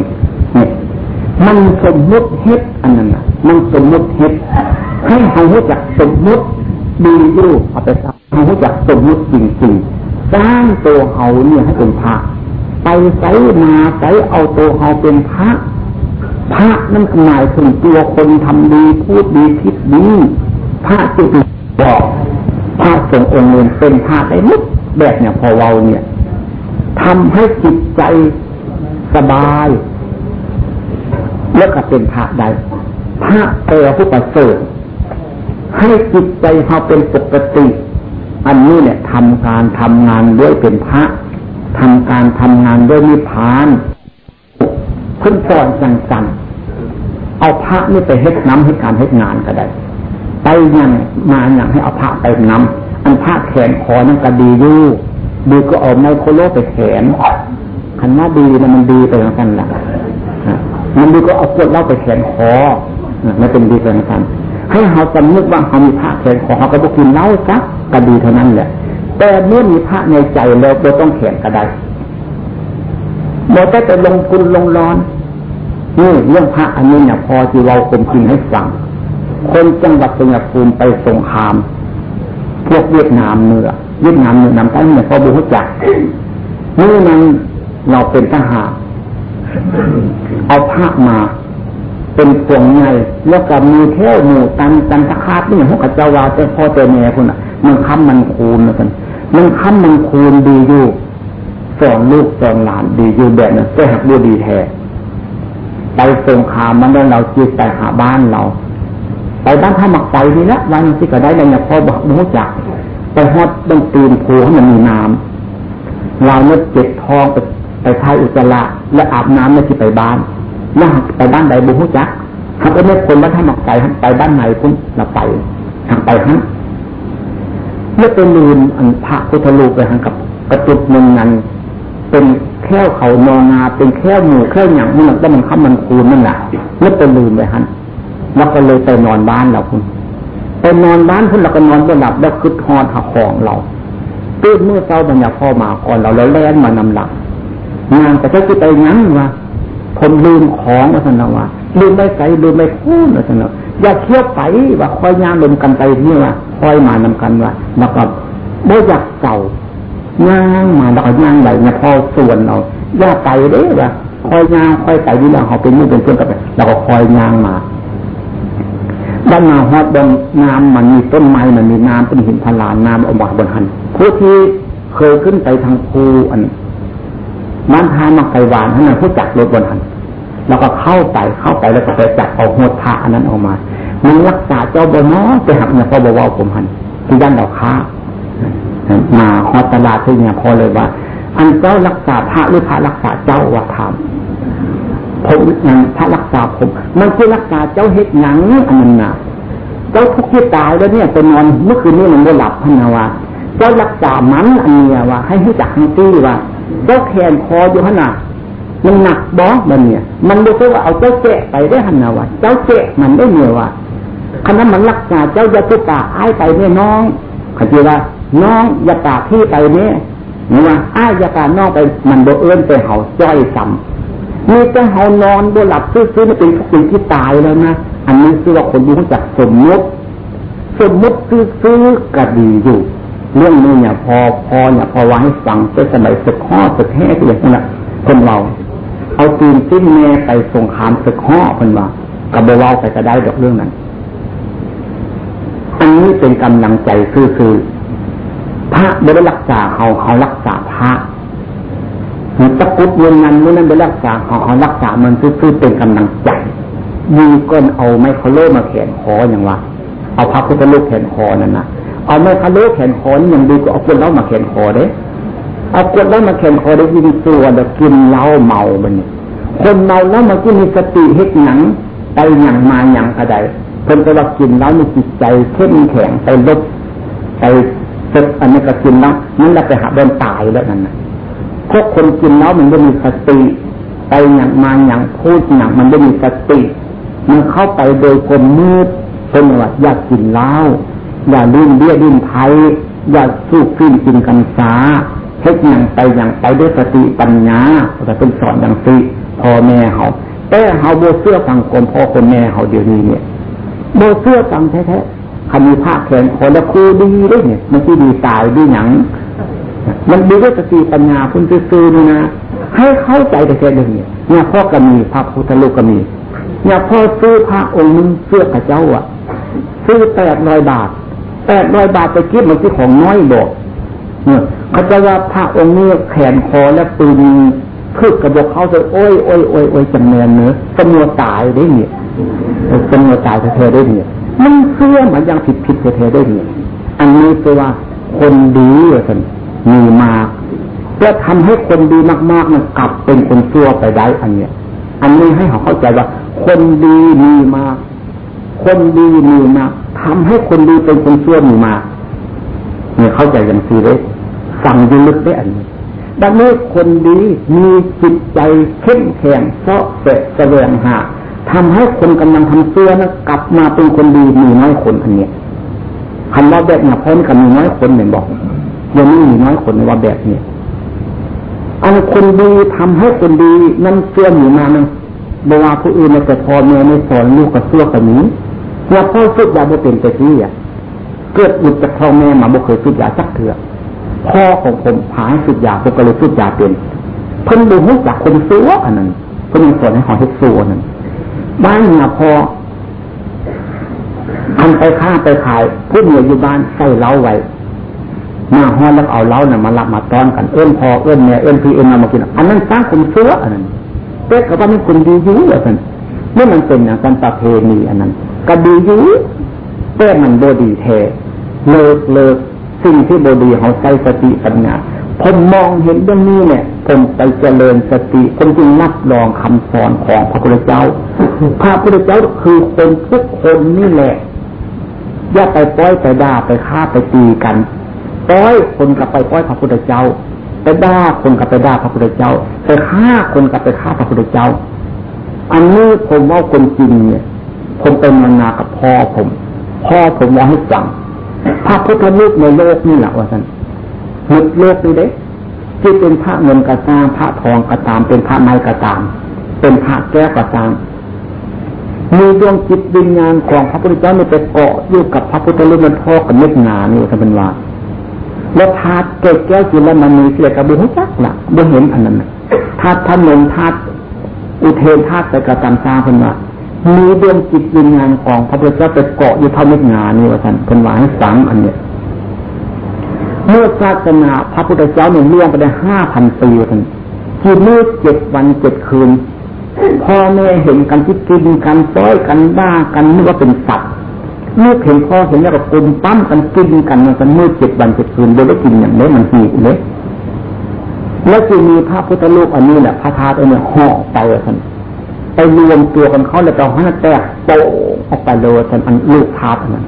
มันสมมุติเฮ็ดอันนั้นน่ะมันสมมุติเฮ็ดให้เขารู้จักสมมุติดีอยู่เอาไปซ้ำเขารู้จักสมมุติจริงๆสร้างตัวเขาเนี่ยให้เป็นพระไปใส่มาใส่เอาตัวเขาเป็นพระพระนั่นหมายถึงตัวคนทำดีพูดดีคิดดีพระจุดบอกพระสงฆ์องค์หนึ่งเป็นพระได้มุดแบบเนี่ยพอเราเนี่ยทำให้จิตใจสบาย แล้วก็เป็นพระได้พระเปรผู้ประเสริฐให้จิตใจเขาเป็นปกติ อันนี้เนี่ยทำการทำงานด้วยเป็นพระทำการทำงานด้วยนิพพานขึ้นสอนสั่งสันเอาพระนี่ไปเฮ็ดน้ำให้การเฮ็ดงานก็ได้ไปยังมาอย่างให้เอาพระไปน้ำอันพระแขนคอนั่นก็ดีอยู่ดีก็เอาไมโครโลไปแขนคันว่าดีนะมันดีไปเหมือนกันแหละ มันดีก็เอาขวดเหล้าไปแขนคอไม่เป็นดีเหมือนกันให้เขาจำนึกว่าเขามีพระแขนคอเขาก็บอกกินเหล้าซักก็ดีเท่านั้นแหละ แต่เมื่อมีพระในใจแล้วเราต้องแขนก็ได้เราก็จะลงทุนลงร้อนนี่เรื่องพระอันนี้เนี่ยพอที่เราคมกินให้ฟัง คนจังหวัดสุยภูมิไปสงคราม พวกเวียดนามเนื้อเวียดนามเนื้อนำใต้เนี่ยพอบูฮุจักนี่มันเราเป็นทหาร เอาพระมา เป็นพวงไงแล้วก็มีแค่หมูตันตันตะคาดนี่พวกกระเจ้าวาแต่พ่อแต่แม่คุณอะ มันค้ำมันคูณนะกันมันค้ำมันคูณดีอยู่สอนลูกสอนหลานดีอยู่แบบนั้นแต่หักบูดีแท้ไปส่งข่าวมันได้เราจิตไปหาบ้านเรา ไปบ้านท่ามักไปนี่ละวันที่ก็ได้เลยเนี่ยพอบอกมูจักไปฮอดต้องตีนผูให้มันมีน้ำเราเนี่ยเจ็บท้องไป ไปทายอุจจาระแล้วอาบน้ำเนี่ที่ไปบ้านแล้วไปบ้านใดบุหุจักหากไม่คนบ้านท่าหมักไปไปบ้านไหนคุณเราไปทางไปฮะเมื่อเป็นลืมอันพระพุทธลูกไปทางกับกระตุกหนึ่งนั้นเป็นแค่เขานองาเป็นแค่หมูแค่อย่างนี่มันก็มันข้ามันคูนนั่นแหละไม่ไปลืมไปฮันแล้วก็เลยไปนอนบ้านเราคุณไปนอนบ้านคุณเราก็นอนไม่หลับแล้วคืดทอนหักของเราตื่นเมื่อเช้าบรรยาพ่อมาก่อนเราแล้วแล่นมานำหลับ งานแต่ก็คือไปงั้นวะผมลืมของมาสนว่าลืมไม่ใส่ลืมไม่พูดมาสนว่าอย่าเที่ยวไปว่าคอยย่างลมกันไปนี่ว่าคอยมานำกันว่าแล้วก็ไม่อยากเก่าย่างมาเราย่างไหลเนี่ยพอส่วนเราย่าไปเด้ว่าคอยย่างคอยไปนี่เราเขาเป็นมือเป็นเพื่อนกันไปเราก็คอยย่างมาด้านมาฮอดบนน้ำมันมีต้นไม้มันมีน้ำเป็นหินพลานน้ำออกมาบนหันผู้ที่เคยขึ้นไปทางภูอัน บ้านทามาไกวานท่านนั้นผู้จักรถบนหันแล้วก็เข้าไปเข้าไปแล้วก็ไปจับเอาหัวทาอันนั้นออกมามันรักษาเจ้าบนน้อไปหักเนี่ยพอบว่าผมหันที่ย่านเราค้ามาฮอตลาดที่เนี่ยพอเลยว่า อันเจ้ารักษาพระหรือพระรักษาเจ้าว่าถามผมยังพระรักษาผม มันคือรักษาเจ้าเฮ็ดหยังอันนั้นนะเจ้าทุกที่ตายแล้วเนี่ยไปนอนเมื่อคืนนี้มันได้หลับพนาว่าเจ้ารักษามันอันเนี้ยว่าให้ให้จักให้ตี้ว่า เจ้าแขนคออยู่ขนาดมันหนักบอมันเนี่ย มันไม่ใช่ว่าเอาเจ้าแจไปได้หันนาวะเจ้าแจมันได้เหนื่อยว่ะคณะมันรักษาเจ้าอย่าตุป่าอ้ายไปเนี่ยน้องเขาจีว่า น้องอย่าป่าที่ไปเนี่ยนี่ว่าอ้ายอย่าป่าน้องไป มันโบเอื้นไปเห่าจ้อยซ้ำมีแต่เห่านอนโดหลับซื้อๆไม่เป็นทุกสิ่งที่ตายแล้วนะอันนี้คือว่าคนรู้จักสมมติสมมติซื้อๆก็ดีอยู่ เรื่องนี้เนี่ยพอพอเนี่ยพอวางให้ฟังเป็นสมัยสึกข้อสึกแห่ที่อย่างนั้นคนเรา เอาตีนจิ้มแม่ไปสงครามสึกข้อคนว่ากับเบลาไปก็ได้ดอกเรื่องนั้น อันนี้เป็นกำลังใจคือคือ พระไม่ได้รักษาเขาเขารักษาพระหรือตะกุดเงินนั้นเมื่อนั้นไปรักษาเขาเขารักษามันคือเป็นกำลังใจมีก้นเอาไม้คาโลมาแขนคออย่างว่าเอาพระพุทธรูปแขนคอนั่นนะ เอาไม้คาโลแขนคอนี่ยังดีกว่าเอากวนเล้ามาแขนคอเด้เอากวนเล้ามาแขนคอได้ยินตัวเดี๋ยวกินเหล้าเมาบันนี่คนเมาแล้วมันก็มีสติเฮ็ดหนังไปหยังมาหยังกระไดเพิ่นก็ว่ากินแล้วมีจิตใจเข้มแข็งไปลบไปสึกอันนี้ก็กินแล้วนั่นแหละไปหาเดินตายแล้วนั่นนะพวกคนกินแล้วมันไม่มีสติไปอย่างมาอย่างพูดอย่างมันไม่มีสติมันเข้าไปโดยคนมืดเป็นว่าอยากกินเหล้า อย่าลื่นเบี้ยลื่นไทยอย่าสู้ขึ้นกินกันซาเฮ็ดอย่างไปอย่างไปด้วยสติปัญญาแต่เป็นสอนอย่างสิพ่อแม่เขาแต่เขาโบเสื้อฟังกลมพ่อคนแม่เขาเดี๋ยวนี้เนี่ยโบเสื้อฟังแท้ๆคำมีภาแขนคนแล้วครูดีด้วยเนี่ยมันที่ดีตายด้วยหยังมันดีด้วยสติปัญญาคุณซื้อนี่นะให้เข้าใจแต่แค่เรื่องนี้เนี่ยพ่อก็มีพระพุทธลูกก็มีเนี่ยพ่อซื้อพระองค์นึงเสื้อกระเจ้าอะ ซื้อแปดร้อยบาท แปดร้อยบาทไปคิดมันที่ของน้อยบอกเนี่ยเขาจะว่าพระองค์นี้แขนคอและปืนพึกกระบอกเขาจะโอ้ยโอ้ยโอ้ยโอ้ยจำเนียนเนื้อจำนวนตายได้เนี่ยจำนวนตายเธอได้เนี่ยมันเสื่อมันยังผิดผิดเธอได้เนี่ยอันนี้แปลว่าคนดีสันมีมากเพื่อทำให้คนดีมากๆมันกลับเป็นคนชั่วไปได้อันเนี้ย อันนี้ให้เขาเข้าใจว่า คนดีมีมาก คนดีมีมากทำให้คนดีเป็นคนชั่วมีมาเนี่ยเข้าใจอย่างซีเลยสั่งยึลึกได้อันนี้ดังนี้คนดีมีจิตใจเข้มแข็งเพราะเสะแสวงหาทำให้คนกำลังทำเสื้อนะกลับมาเป็นคนดีมีน้อยคนอันเนี้ยคันว่าแบบเนี่ยพ้นกับมีน้อยคนเหมือนบอกยังไม่มีน้อยคนในว่าแบบเนี่ยอันคนดีทำให้คนดีนั่นเสื้อหนีมานึงบว่าผู้อื่นในแต่พอแม่ไม่สอนลูกกับเสื้อกับนี้ ว่าพ่อสุดยาบ่เป็นแต่ที่อะเกิดอุดจากพ่อแม่มาบ่เคยสุดยาสักเถื่อพ่อของผมหายสุดยาผมก็เลยสุดยาเป็นเพิ่นดูหุ้จากคนซัวอันนั้นเพิ่นมีสอนให้ของเฮ็ดซัวนั้นบ้านเนี่ยพอทำไปค้าไปขายผู้เมียอยู่บ้านใส่เล้าไว้มาห้อนแล้วเอาเล้าเนี่ยมาลับมาต้อนกันเอื้อนพอเอื้อนเมียเอื้อนพี่เอื้อนมามากินอันนั้นสร้างคนซัวอันนั้นเป๊กกับว่ามันคนดีอยู่เลยท่านเมื่อมันเป็นอย่างการประเพณีอันนั้น ก็ดีอยู่แต่มันโบดีแท้เลิกเลิกสิ่งที่บดีเขาใช้สติปัญญาผมมองเห็นเรื่องนี้เนี่ยผมไปเจริญสติผมจึงนับรองคำสอนของพระพุทธเจ้า พระพุทธเจ้าคือคนทุกคนนี่แหละ อย่าไปป้อยไปด่าไปฆ่าไปตีกันป้อยคนกับไปป้อยพระพุทธเจ้า ไปด่าคนกับไปด่าพระพุทธเจ้า ไปฆ่าคนกับไปฆ่าพระพุทธเจ้า อันนี้ผมว่าคนจริงเนี่ย ผมเป็นมนากับพ่อผม พ่อผมว่าให้ฟังพระพุทธรูปในโลกนี่แหละว่าท่านหมดโลกนี้เด้ที่เป็นพระเงินกระตามพระทองกระตาม เป็นพระไม้กระตาม เป็นพระแก้วกระตามมีดวงจิตวิญญาณของพระพุทธเจ้าไม่ไปเกาะอยู่กับพระพุทธรูปมันพ่อกับเม็ดหนานี่ท่านเป็นว่าแล้วธาตุเกิดแก้วจิตแล้วมันมีเสียกับบุหุจักละบุเห็นพันนั้นธาตุท่านนธาตุอุเทนธาตุไปกระตามซาพันว่า มีดวงจิตวิญญาณของพระพุทธเจ้าไปเกาะอยู่เท่าเม็ดงานี่ว่าท่านเป็นว่าให้สังอันเนี้ยเมื่อศาสนาพระพุทธเจ้าเนี่ยเลี้ยงไปได้ห้าพันปีท่านกินมื้อเจ็ดวันเจ็ดคืนพ่อแม่เห็นกันที่กินกันซ้อยกันบ้ากันนึกว่าเป็นสัตว์เมื่อเห็นพ่อเห็นแล้วก็กลมปั้มกันกินกันมันกันมื่อเจ็ดวันเจ็ดคืนโดยได้กินอย่างนี้มันหิวเลยแล้วจะมีพระพุทธรูปอันนี้แหละพระธาตุเนี่ยห่อไปท่าน ไปรวมตัวกันเขาแล้วก็ห้าแตกโปออกไปเลยท่านอันลูกพาร์นั้น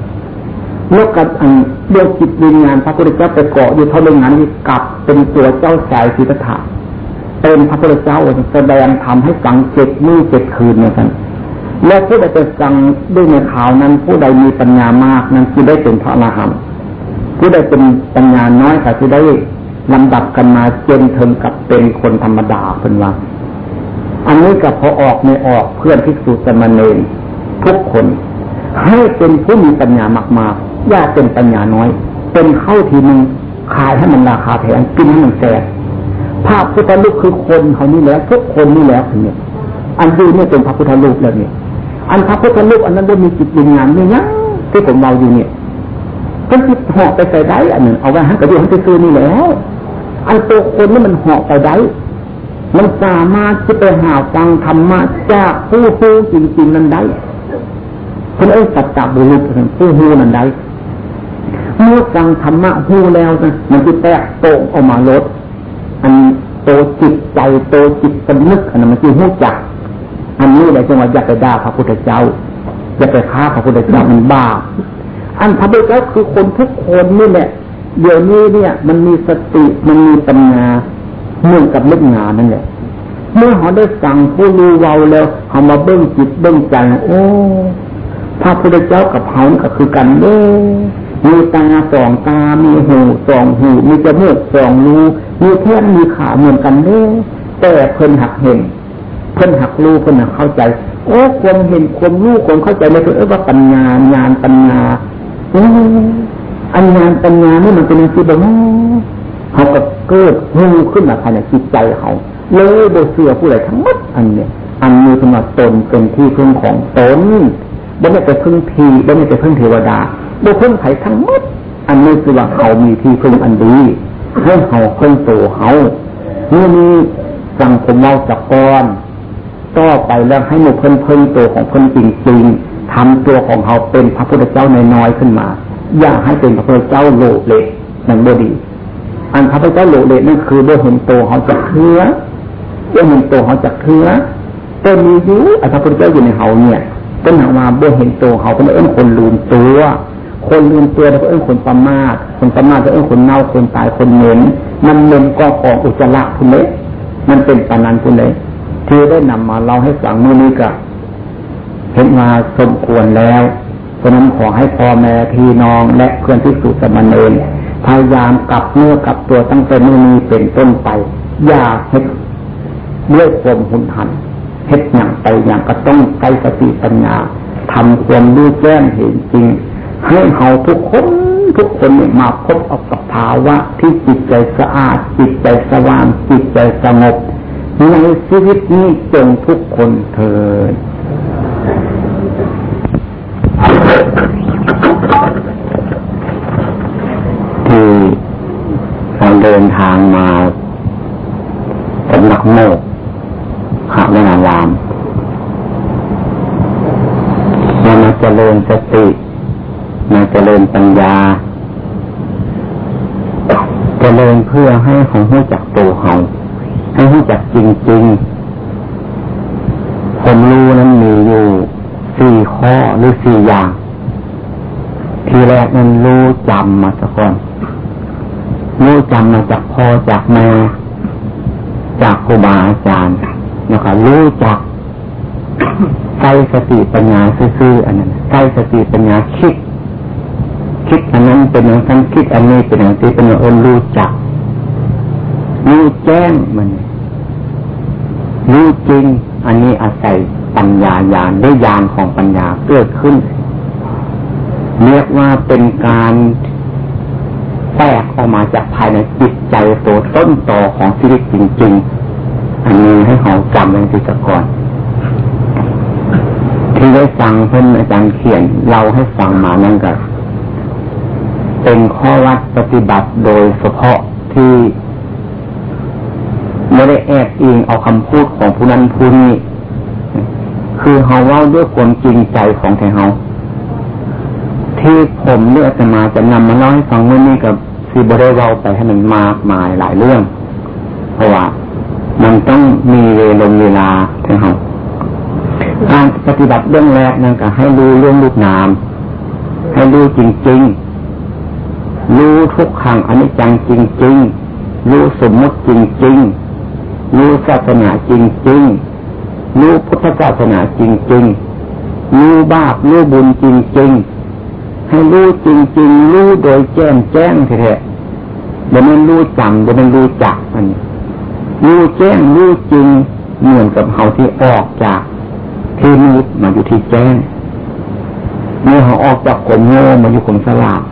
แล้วกับอันดวงจิตวิญญาณพระพุทธเจ้าไปเกาะอยู่เท่าเรื่องนั้นกลับเป็นตัวเจ้าสายสิทธาเป็นพระพุทธเจ้าแสดงทำให้ฟังเจ็ดมือเจ็ดคืนเหมือนกันและผู้ใดจะฟังด้วยในข่าวนั้น ผู้ใดมีปัญญามากนั้นคือได้เป็นพระอรหันต์ผู้ใดเป็นปัญญาน้อยก็จะได้ลำดับกันมาจนถึงกับเป็นคนธรรมดาเป็นว่า อันนี้กับพอออกไม่ออกเพื่อนภิกษุสมณเณรทุกคน ให้เป็นผู้มีปัญญามากๆอย่าเป็นปัญญาน้อย เป็นเข้าทีนึงขายให้มันราคาแพงกินให้มันแสบพระพุทธรูปคือคนเขานี่แล้วทุกคนนี่แล้วเนี่ยอันยูเนี่ยเป็นพระพุทธรูปแล้วเนี่ยอันพระพุทธรูปอันนั้นได้มีจิตวิญญาณเนี่ยที่ผมเมาอยู่เนี่ยก็จิตหอกไปใส่ได้อันหนึ่งเอาไว้ให้กระดูกให้ซื้อนี่แล้ว อันตัวคนนี่มันหอกไปได้ มันสามารถที่ไปหาฟังธรรมะจากผู้ผู้จริงๆนั้นได้คนเอ้สัจจบุรุษผู้ผู้นั้นได้เมื่อฟังธรรมะผู้แล้วนะมันจะแตกโตออกมาลดอันโตจิตใจโตจิตสำนึกอันนั้นมันคือหูจัก อันนี้แหละจังหวะอยากไปด่าพระพุทธเจ้าอยากไปฆ่าพระพุทธเจ้ามันบ้า อันพระพุทธเจ้าคือคนทุกคนนี่แหละเดี๋ยวนี้เนี่ย มันมีสติมันมีปัญญา เหมือนกับเล่นงานนั่นแหละเมื่อเขาได้สั่งผู้รู้เวาแล้วเขามาเบิ้งจิตเบิ้งใจโอ้พระพุทธเจ้ากับเขาก็คือกันเด้มีตาสองตา มีหูสองหู มีจมูกสองรูมีแค่มีขาเหมือนกันเด้แต่เพิ่นหักเห็น เพิ่นหักรู้เพิ่นหักเข้าใจ โอ้ความเห็นความรู้ความเข้าใจในตัวเออว่าปัญญาญาณปัญญาโอ้อันญาณปัญญานี่มันเป็นสิ่งแบบ เขาก็เกิดหูขึ้นมาภายในจิตใจเขาเลยโดยเสื่อผู้ใดทั้งหมดอันเนี้ยอันมีสมบัติตนเป็นที่พึ่งของตนไม่ได้ไปพึ่งทีไม่ได้ไปพึ่งเทวดาบุพึ่งไผ่ทั้งหมด อันนี้คือว่าเขามีที่พึ่งอันดีให้เขาพึ่งโตเขาเมื่อมีสังคมเมาจักกรต่อไปแล้วให้หมู่เพิ่นเพิ่งโตของเพิ่นจริงๆทำตัวของเขาเป็นพระพุทธเจ้าในน้อยขึ้นมา อย่าให้เป็นพระพุทธเจ้าโลเลนั่นบดี อันพระพุทธเจ้าโลเลนั่นคือโดยเห็นโตเขาจะเทือโดยเห็นโตเขาจะเทือแต่มีอยู่อันพระพุทธเจ้าอยู่ในเขาเนี่ยเป็นหาว่าเบื่อเห็นโตเขาเป็นเอื้อคนลืมตัวคนลืมตัวแล้วก็เอื้อคนประมาทคนประมาทก็เอื้อคนเน่าคนตายคนเหม็นมันเหม็นก็ออกอุจจาระคุณเล็มันเป็นปานันคุณเลยที่ได้นำมาเล่าให้ฟังเมื่อนี้ก็เห็นมาสมควรแล้วเพราะนั้นขอให้พ่อแม่พี่น้องและเพื่อนที่สุสมณเณร พยายามกลับเนื้อกลับตัวตั้งแต่เมื่อนี้เป็นต้นไป อย่าเฮ็ดด้วยความหุนหันเฮ็ดอย่างไปอย่างก็ต้องใช้สติปัญญาทำความรู้แจ้งเห็นจริงให้เขาทุกคนทุกคนมาพบกับภาวะที่จิตใจสะอาด จิตใจสว่าง จิตใจสงบ ในชีวิตนี้จงทุกคนเถิดที่เราเดิน ทางมาสำนักโมกขาวนารามมาเจริญสติ มาเจริญปัญญา เจริญเพื่อให้ของหู้จักตัวเขาให้หู้จักจริงๆผมรู้นั้นมีอยู่สี่ข้อหรือสี่อย่าง ทีแรกนั้นรู้จำมาสักคน รู้จำมาจากพ่อจากแม่จากครูบาอาจารย์นะครับรู้จักใส่สติปัญญาซื่อๆอันนั้นใส่สติปัญญาคิด คิดอันนั้นเป็นอย่างนั้นคิดอันนี้เป็นอย่างที่เป็นอย่างอนรู้จักรู้แจ้งมันรู้จริง อันนี้อาศัยปัญญาญาณด้วยญาณของปัญญาเกิดขึ้น เรียกว่าเป็นการ แตกออกมาจากภายในจิตใจตัวต้นต่อของชีวิตจริง ๆ อันนี้ให้เขาจำไว้ทีก่อนที่ได้ฟังเพื่อนอาจารย์เขียนเราให้ฟังมานั่นก็เป็นข้อวัดปฏิบัติโดยเฉพาะที่ไม่ได้แอบอิงเอาคำพูดของผู้นั้นผู้นี้คือเฮาเล่าด้วยความจริงใจของแท้เฮา ที่ผมเลือกจะมาจะนำมาเล่าให้ฟังเมื่อนี้กับซีบได้เล่าไปให้มันมากมายหลายเรื่อง เพราะว่ามันต้องมีเวลงเวลาแท้เฮาการปฏิบัติเรื่องแรกนั่นก็ให้รู้เรื่องลูกนาม ให้รู้จริงๆ รู้ทุกขังอนิจจังจริงๆ รู้สมมติจริงๆ รู้ศาสนาจริงๆ รู้พุทธศาสนาจริงๆ รู้บาปรู้บุญจริงๆ ให้รู้จริง ๆ รู้โดยแจ้งแจ้งแท้ๆเดี๋ยวมันรู้จังเดี๋ยวมันรู้จักมันรู้แจ้งรู้จริงเหมือนกับเขาที่ออกจากที่มืดมาอยู่ที่แจ้งเมื่อเขาออกจากขมโง่มาอยู่ขมสลาด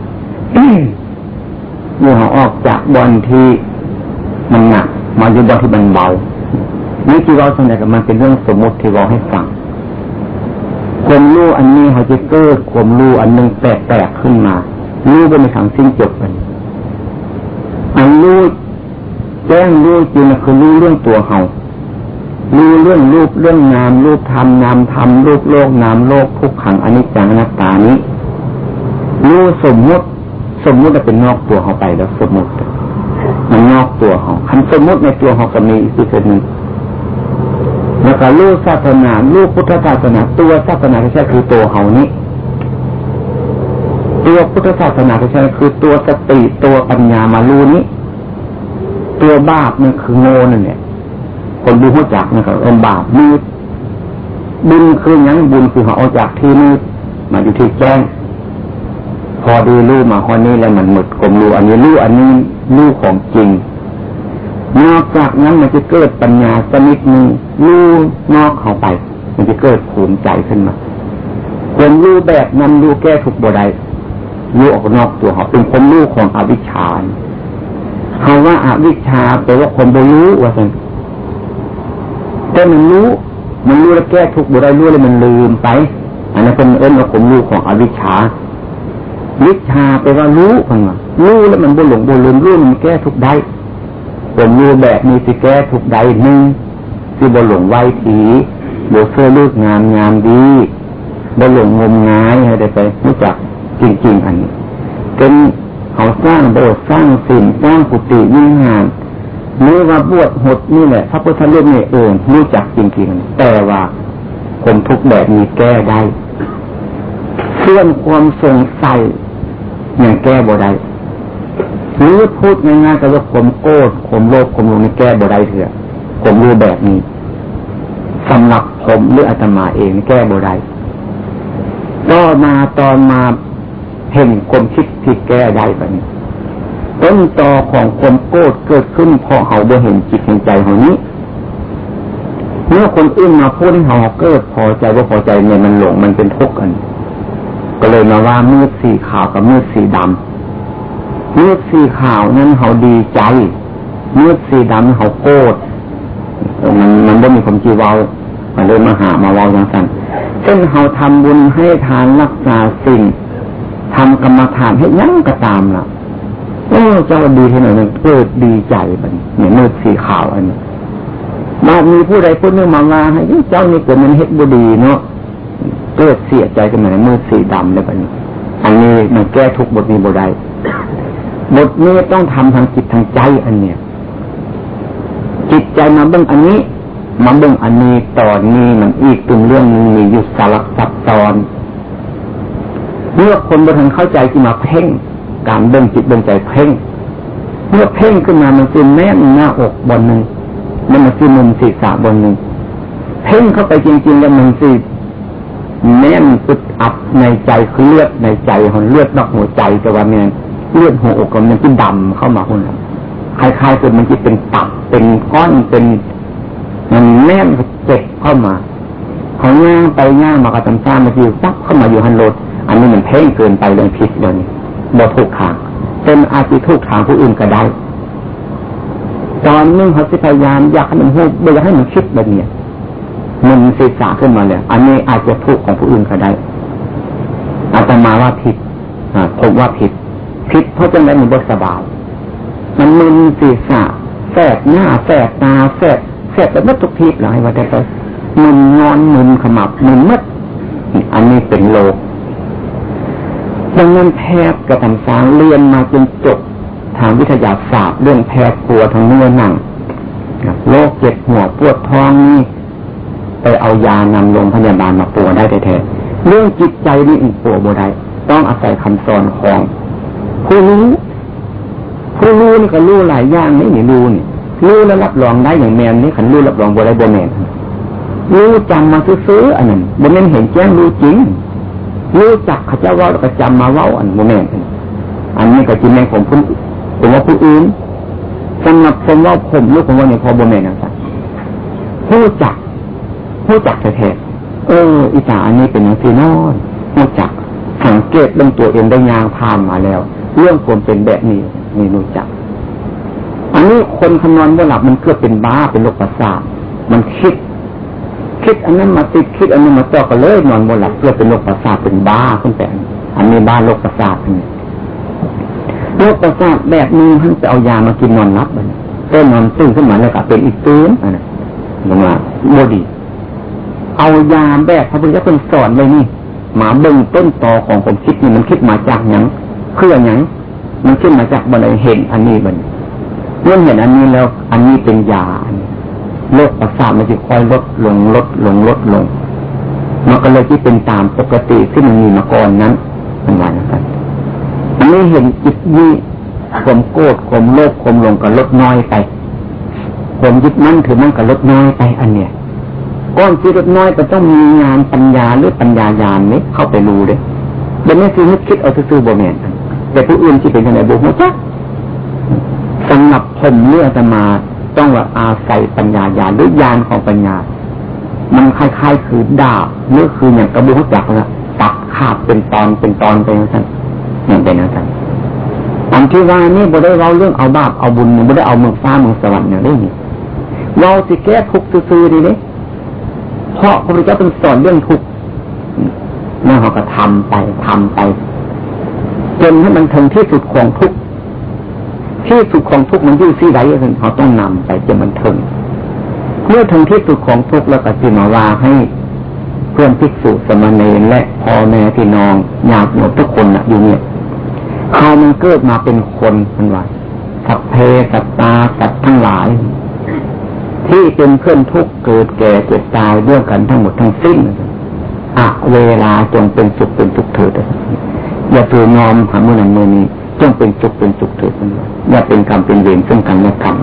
เมื่อเขาออกจากบอลที่มันหนักมาอยู่บอลที่มันเบานี่ที่เราส่วนใหญ่กับมันเป็นเรื่องสมมติที่เราให้ฟัง ความรู้อันนี้เขาจะเกิดความรู้อันหนึ่งแตกๆขึ้นมารู้ไปในทางสิ้นจบกันอันรู้แจ้งรู้จริงคือรู้เรื่องตัวเขารู้เรื่องรูปเรื่องนามรูปธรรมนามธรรมรูปโลกนามโลกทุกขังอนิจจังอนัตตานี้รู้สมมุติ สมมุติจะเป็นนอกตัวเขาไปแล้วสมมุติมันนอกตัวเขาคันสมมุติในตัวเขาก็มีอีกส่วนหนึ่ง แล้วก็รู้ศาสนารู้พุทธศาสนา ตัวศาสนาที่ใช่คือตัวเขานี้ ตัวพุทธศาสนาที่ใช่คือตัวสติตัวปัญญามารู้นี้ ตัวบาปนี่คือโง่นั่นเนี่ยคนดูหัวจักนะครับเอ็นบาปมืดบุญคือยังบุญคือเขาเอาจากที่มืดมาอยู่ที่แจ้งพอดูรู้มาข้อนี้แล้วมันหมดกลมรู้อันนี้รู้อันนี้รู้ของจริง นอกจากนั้นมันจะเกิดปัญญาสนิดนึงรู้นอกเข้าไป มันจะเกิดภูมิใจขึ้นมาคนรู้แบบนั้นรู้แก้ทุกบดายรู้ออกนอกตัวเขาเป็นคนรู้ของอวิชชาคำว่าอาวิชชาแปลว่าคนไม่รู้ว่าสันแต่มันรู้มันรู้แล้วแก้ทุกข์บุได้รู้แล้วมันลืมไป อันนั้นเป็นเอิ้นว่าผมรู้ของอวิชชาวิชาแปลว่ารู้คนว่ารู้แล้วมันบุหลงบุลืมรู้มันแก้ทุกข์ได้ ผมรู้แบบนี้สิแก้ทุกข์ได้หนึ่งสิบุหลงไหว้ถีบุเสื้อลูกงามงามดีบุหลงงมงายอะไรไปรู้จักจริง ๆ อันนี้เป็นเขาสร้างโบสถ์สร้างสิ่งสร้างกุฏิยิ่งงานนี่ว่าบวชหดนี่แหละพระพุทธรูปนี่เองรู้จักจริง ๆ แต่ว่าคนทุกแบบมีแก้ได้เสื่อมความสงสัยอย่างแก้บ่ได้ หรือพูดง่ายๆก็ว่าข่มโกรธข่มโลภข่มลงนี่แก้บ่ได้เถอะข่มรู้แบบนี้สำหรับผมหรืออาตมาเองแก้บ่ได้ก็มาตอนมาเห็นความคิดที่แก้ได้แบบนี้ต้นตอของความโกรธเกิดขึ้นเพราะเขาบ่เห็นจิตเห็นใจเขานี้เมื่อคนอื่นมาพูดให้เขาเกิดพอใจว่าพอใจเนี่ยมันหลงมันเป็นทุกข์กัน ก็เลยมาว่ามืดสีขาวกับมืดสีดำมืดสีขาวนั้นเขาดีใจเมืดสีดำเขาโกรธมันมันไม่มีความจีวามันเลยมาหามาเว้าอย่างนั้นเช่นเขาทำบุญให้ทานรักษาสิ่งทำกรรมฐานให้ยั้งก็ตามล่ะโอ้เจ้าดีที่ไหนมันเกิดดีใจมันเนี่ยมืดสีขาวอันนี้มามีผู้ใดพูดเรื่องมาลาให้เจ้านี่เกิดมันเฮ็ดบุดีเนาะเกิดเสียใจกันมามืดสีดำเลยแบบนี้ อันนี้มันแก้ทุกบทนี้บทใด บทนี้ต้องทำทางจิตทางใจอันเนี้ยจิตใจมาเบื้องอันนี้มาเบื้องอันนี้ตอนนี้มันอีกตึงเรื่องนึงมีอยู่สลักซับซ้อนเมื่อคนบนทางเข้าใจที่มาเพ่ง การเบ่งจิตเบ่งใจเพ่ง เมื่อเพ่งขึ้นมามันคือแน่นหน้าอกบนหนึ่งมันมันคือมุมศีรษะบนหนึ่งเพ่งเข้าไปจริงๆแล้วมันสิแน่นอึดอัดในใจคือเลือดในใจของเลือดนอกหัวใจแต่ว่าเนี่ย เลือดหัวอกมันที่ดำเข้ามาคนนั้นคล้ายๆจนมันจะเป็นตับเป็นก้อนเป็น มันแน่นเจ็บเข้ามาเขาย่างไปย่างมากระตำซ่ามาอยู่ซักเข้ามาอยู่ฮันโรดอันนี้มันเพ่งเกินไปเลยผิดเลยบ่ถูกทางเป็นอาจิทุกทางผู้อื่นก็ได้ตอนนึงเขาพยายามอยากให้มันพูดไม่อยากให้มันคิดแบบนี้มันศีรษะขึ้นมาเลยอันนี้อาจจะทุกของผู้อื่นก็ได้อาตมาว่าผิดผมว่าผิด ผิดเพราะจังไรมันบสบาย มันมึนศีรษะแสบหน้าแสบตาแสบแสบแบบทุกทีหลายว่าแต่ไปมึนนอนมึนขมับมึนมัดอันนี้เป็นโลกดังนั้นแพทย์กระทำสางเรียนมาจนจบทางวิทยาศาสตร์เรื่องแพทย์ปวดทางเนื้อหนังโรคเจ็บหัวปวดท้องนี่ไปเอายานำโรงพยาบาลมาปวดได้แท้ๆเรื่องจิตใจนี่อีกปวดบ่ได้ต้องอาศัยคำสอนของ ผู้รู้ ผู้รู้นี่ก็รู้หลายอย่างนี่นี่รู้นี่รู้แล้วรับรองได้อย่างแมนนี่ขันรู้รับรองบ่ได้บ่แมนรู้จำมาซื้ออันนั้นบ่แมนเห็นแจ้งรู้จริงรู้จักข้าเจ้าว่าก็จำมาเว้าอันบ่แมนอันนี้ก็จินในผมผู้ผมว่าผู้อื่นสำหรับผมว่าผมลูกผมว่าในพอบ่แมนนะครับผู้จักผู้จักแท้เอออิจาอันนี้เป็นอย่างที่นอนผู้จักสังเกตเรื่องตัวเองได้ยางพานมาแล้ว เรื่องควรเป็นแบบนี้นี่รู้จัก อันนี้คนคำนวณว่าหลับมันเกือเป็นบ้าเป็นโรคประสาทมันคิด คิดอันนั้นมาติดคิดอันนี้มาต่อกันเลยนอนบนหลับเพื่อเป็นโรคประสาทเป็นบ้าขึ้นแต่อันนี้บ้าโรคประสาทนี่โรคประสาทแบบนี้ท่านจะเอายามากินนอนรับมันก็นอนตื่นขึ้นมาแล้วก็เป็นอีกตื้นอันนั้นลงมาโมดี เอายาแบบพระพุทธเจ้าเป็นสอนเลยนี่มาเบิ่งต้นตอของความคิดนี่มันคิดมาจากหยัง เพื่อหยังมันขึ้นมาจากบันไดเห็นอันนี้บันเมื่อเห็นอันนี้แล้ว อันนี้เป็นยาโรคประสาทมันจะค่อยลดลงลดลงลดลงมันก็เลยที่เป็นตามปกติที่มันมีมาก่อนนั้นมันว่านะครับอันนี้เห็นจิตนี้ความโกรธความโลภความหลงก็ลดน้อยไปความยึดมั่นถือมั่นก็ลดน้อยไปอันเนี้ยก้อนที่ลดน้อยก็ต้องมีงานปัญญาหรือปัญญายานนี้เข้าไปรู้เลยเดี๋ยวนี้คือนึกคิดเอาซื่อๆบ่แม่น แต่ผู้อื่นที่เป็นยังไงบุหัวจักสำหรับผมเลือดมาต้องว่าอาศัยปัญญาญาณหรือยานของปัญญา มันคล้ายๆคือดาบหรือคืออย่างกระบุกจักละตัดขาดเป็นตอนเป็นตอนไปนะท่านอย่างเป็นนะท่านอันที่ว่านี่บ่ได้เราเรื่องเอาบาปเอาบุญบ่ได้เอาเมืองฟ้าเมืองสวรรค์อย่างนี้เราสิแก้ทุกข์ซื่อๆดีเลยเพราะพระพุทธเจ้าเป็นสอนเรื่องทุกข์นั่นเขาก็ทำไปทำไป จนให้มันถึงที่สุดของทุกข์ที่สุดของทุกข์มันยู่ที่ไหนเขาต้องนำไปจนมันถึงเมื่อถึงที่สุดของทุกข์แล้วก็จิมาว่าให้เพื่อนภิกษุสมณีและพ่อแม่พี่น้องญาติโยมทุกคนนะอยู่เนี่ยเขามันเกิดมาเป็นคนมันว่าสัพเพสัตตาสัตว์ทั้งหลาย ที่เป็นเพื่อนทุกข์เกิดแก่เจ็บตายด้วยกันทั้งหมดทั้งสิ้นอะเวลาจงเป็นสุขเป็นทุกข์เถิด อย่าตือนอมหามือนันมือนี้จงเป็นสุขเป็นสุขเถิดอย่าเป็นกรรมเป็นเวรซึ่งกันและกัน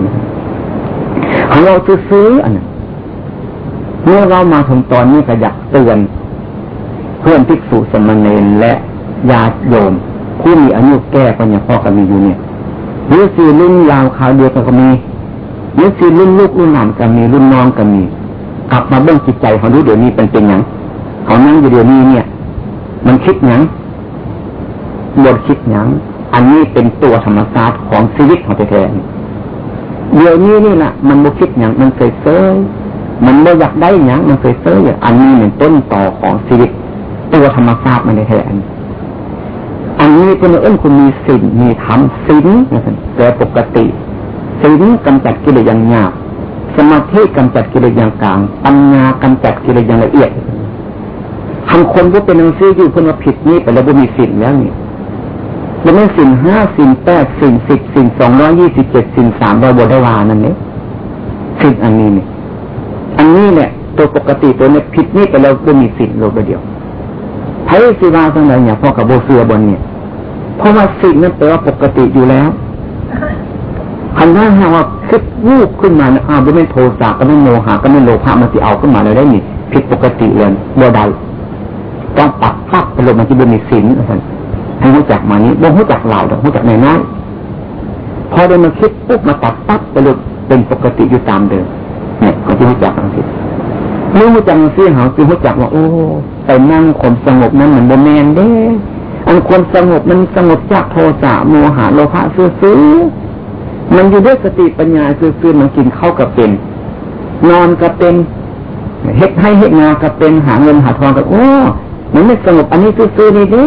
ของเราซื้ออันนั้นเมื่อเรามาถึงตอนนี้ก็อยากเตือนเพื่อนภิกษุสมณเณรและญาติโยม ผู้มีอายุแก่ก็ยังพ่อก็มีอยู่เนี่ยหรือสี่รุ่นยาวขาวเดียวก็มีหรือสี่รุ่นลูกรุ่นหลานก็มีรุ่นน้องก็มี กลับมาเบื้องจิตใจเขาดูเดี๋ยวนี้เป็นเป็นอย่างเขานั่งอยู่เดี๋ยวนี้เนี่ย มันคิดอย่าง บทคิดอย่างอันนี้เป็นตัวธรรมชาติของชีวิตของแท้ๆเดี๋ยวนี้นี่แหละมันบุคิดอย่างมันเคยเซยมันไม่อยากได้อย่างมันเคยเซยอันนี้เป็นต้นต่อของชีวิต ตัวธรรมชาติมันแท้ๆอันนี้คุณเอื้นคุณมีสิ่งมีธรรมสิ่งแต่ปกติสิ่งกำจัดกิเลสอย่างหยาบสมาธิกำจัดกิเลสอย่างกลางปัญญากำจัดกิเลสอย่างละเอียดทำคนก็เป็นหนังสืออยู่คนมาผิดนี้ไปแล้วก็มีสิ่งแล้วนี่ จะไม่สิ่งห้าสิ่งแปดสิ่งสิบสิ่งสองร้อยี่สิบเจ็ดสิ่งสามร้อยบทวานั่นเนี่ยสิ่งอันนี้เนี่ยอันนี้เนี่ย ตัวปกติตัวเนี่ยผิดนี่ไปแล้วก็มีสิ่งโลกเดียวไพ่สิวาตั้งแต่เนี่ยพ่อกับโบเสือบนเนี่ยเพราะว่าสิ่งนั้นแปลว่าปกติอยู่แล้วคันถ้าหากว่าคิดวูบขึ้นมาอ้าวไม่โทสะก็ไม่โมหะก็ไม่โลภะมันจะเอาขึ้นมาเลยได้นี่ผิดปกติเลยบ่ได้ต้องปัดปับไปลงมันจะเป็นมีสินอะไร ให้รู้จักมานี้บ่รู้จักเหล่าแต่รู้จักในน้อยพอได้มาคิดปุ๊บมาตัดปั๊บไปเลยเป็นปกติอยู่ตามเดิมเนี่ยก็จะรู้จักอังสิรู้จักเสียหาคือรู้จักว่าโอ้ไปนั่งคนสงบนั้นเหมือนโบแมนเด้อันคนสงบมันสงบจากโทสะโมหะโลภะซื้อมันอยู่ด้วยสติปัญญาซื้อมันกินเข้ากับเป็น นอนกับเป็นเฮ็ดให้เฮ็ดงานกับเป็นหาเงินหาทองกับโอ้ มันไม่สงบอันนี้ซื่อๆนี่เด้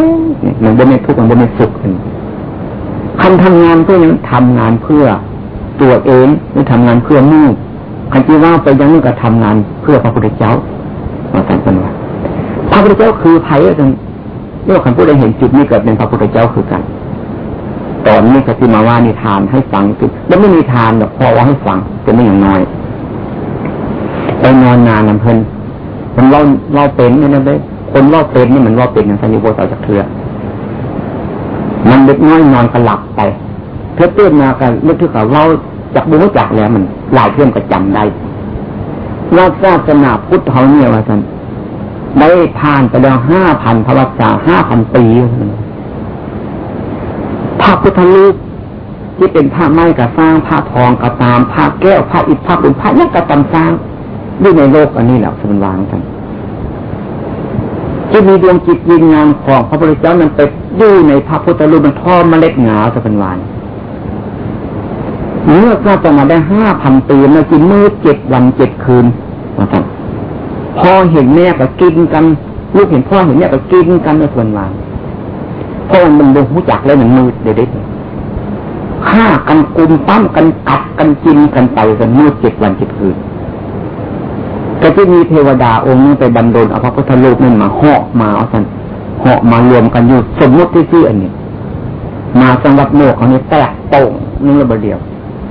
มันบ่ไม่ทุกข์มันบ่ไม่สุขคันทำงานเพื่อยังทำงานเพื่อตัวเองไม่ทำงานเพื่อมู่คันที่ว่าไปยังนี่ก็ทำงานเพื่อพระพุทธเจ้ามาสั่งเป็นว่าพระพุทธเจ้าคือไผ่กันเรียกว่าคำพูดได้เห็นจุดนี้เกิดเป็นพระพุทธเจ้าคือกัน ตอนนี้ก็ที่มาว่านิทานให้ฟังคือแล้วไม่มีทานแบบพอว่าให้ฟังจะไม่อย่างน้อยไปนอนนานน้ำเพลินมันเล่าเล่าเป็นเนี่ยนะเบ้ คนว่าเป็นนี่มันว่าเป็นอย่างสันนิโบต่อจากเธอมันเล็กน้อยนอนกระหลับไปเธอตื่นมากันนึกถึงกับเราจากบุญจักแล้วมันหลายเพื่อนก็จำได้ว่าศาสนาพุทธเขาเนี่ยว่าท่านได้ผ่านไปแล้วห้าพันพระวัษาห้าพันปีพระพุทธรูปที่เป็นผ้าไม้กระสร้างผ้าทองกระตามผ้าแก้วผ้าอิฐผ้าบุญผ้าเนี่ยกระตำสร้างด้วยในโลกอันนี้แหละสมวางกัน ที่มีดวงจิตวิญญาณของพระพุทธเจ้านั้นไปยู่ในพระพุทธรูปมันท่อมเมล็ดหงาสมวานเมื่อก็จะมาได้ห้าพันปีมากินมืดเจ็ดวันเจ็ดคืนมาสั่งพ่อเห็นแม่ก็กินกันลูกเห็นพ่อเห็นแม่ก็กินกันในส่วนวางเพราะมันดูหูจักแล้วมันมืดเด็ดๆฆ่ากันกุมปั้มกันกัดกันกินกันไปกันมืดเจ็ดวันเจ็ดคืน ก็จะมีเทวดาองค์นึงไปบรรดลเอาพระพุทธรูปนั่นมาเหาะมาเอาสันเหาะมารวมกันอยู่สมมติที่ชื่ออันนี้ มาสำหรับโลกอันนี้แตกโป่งนึงระเบิดเดียว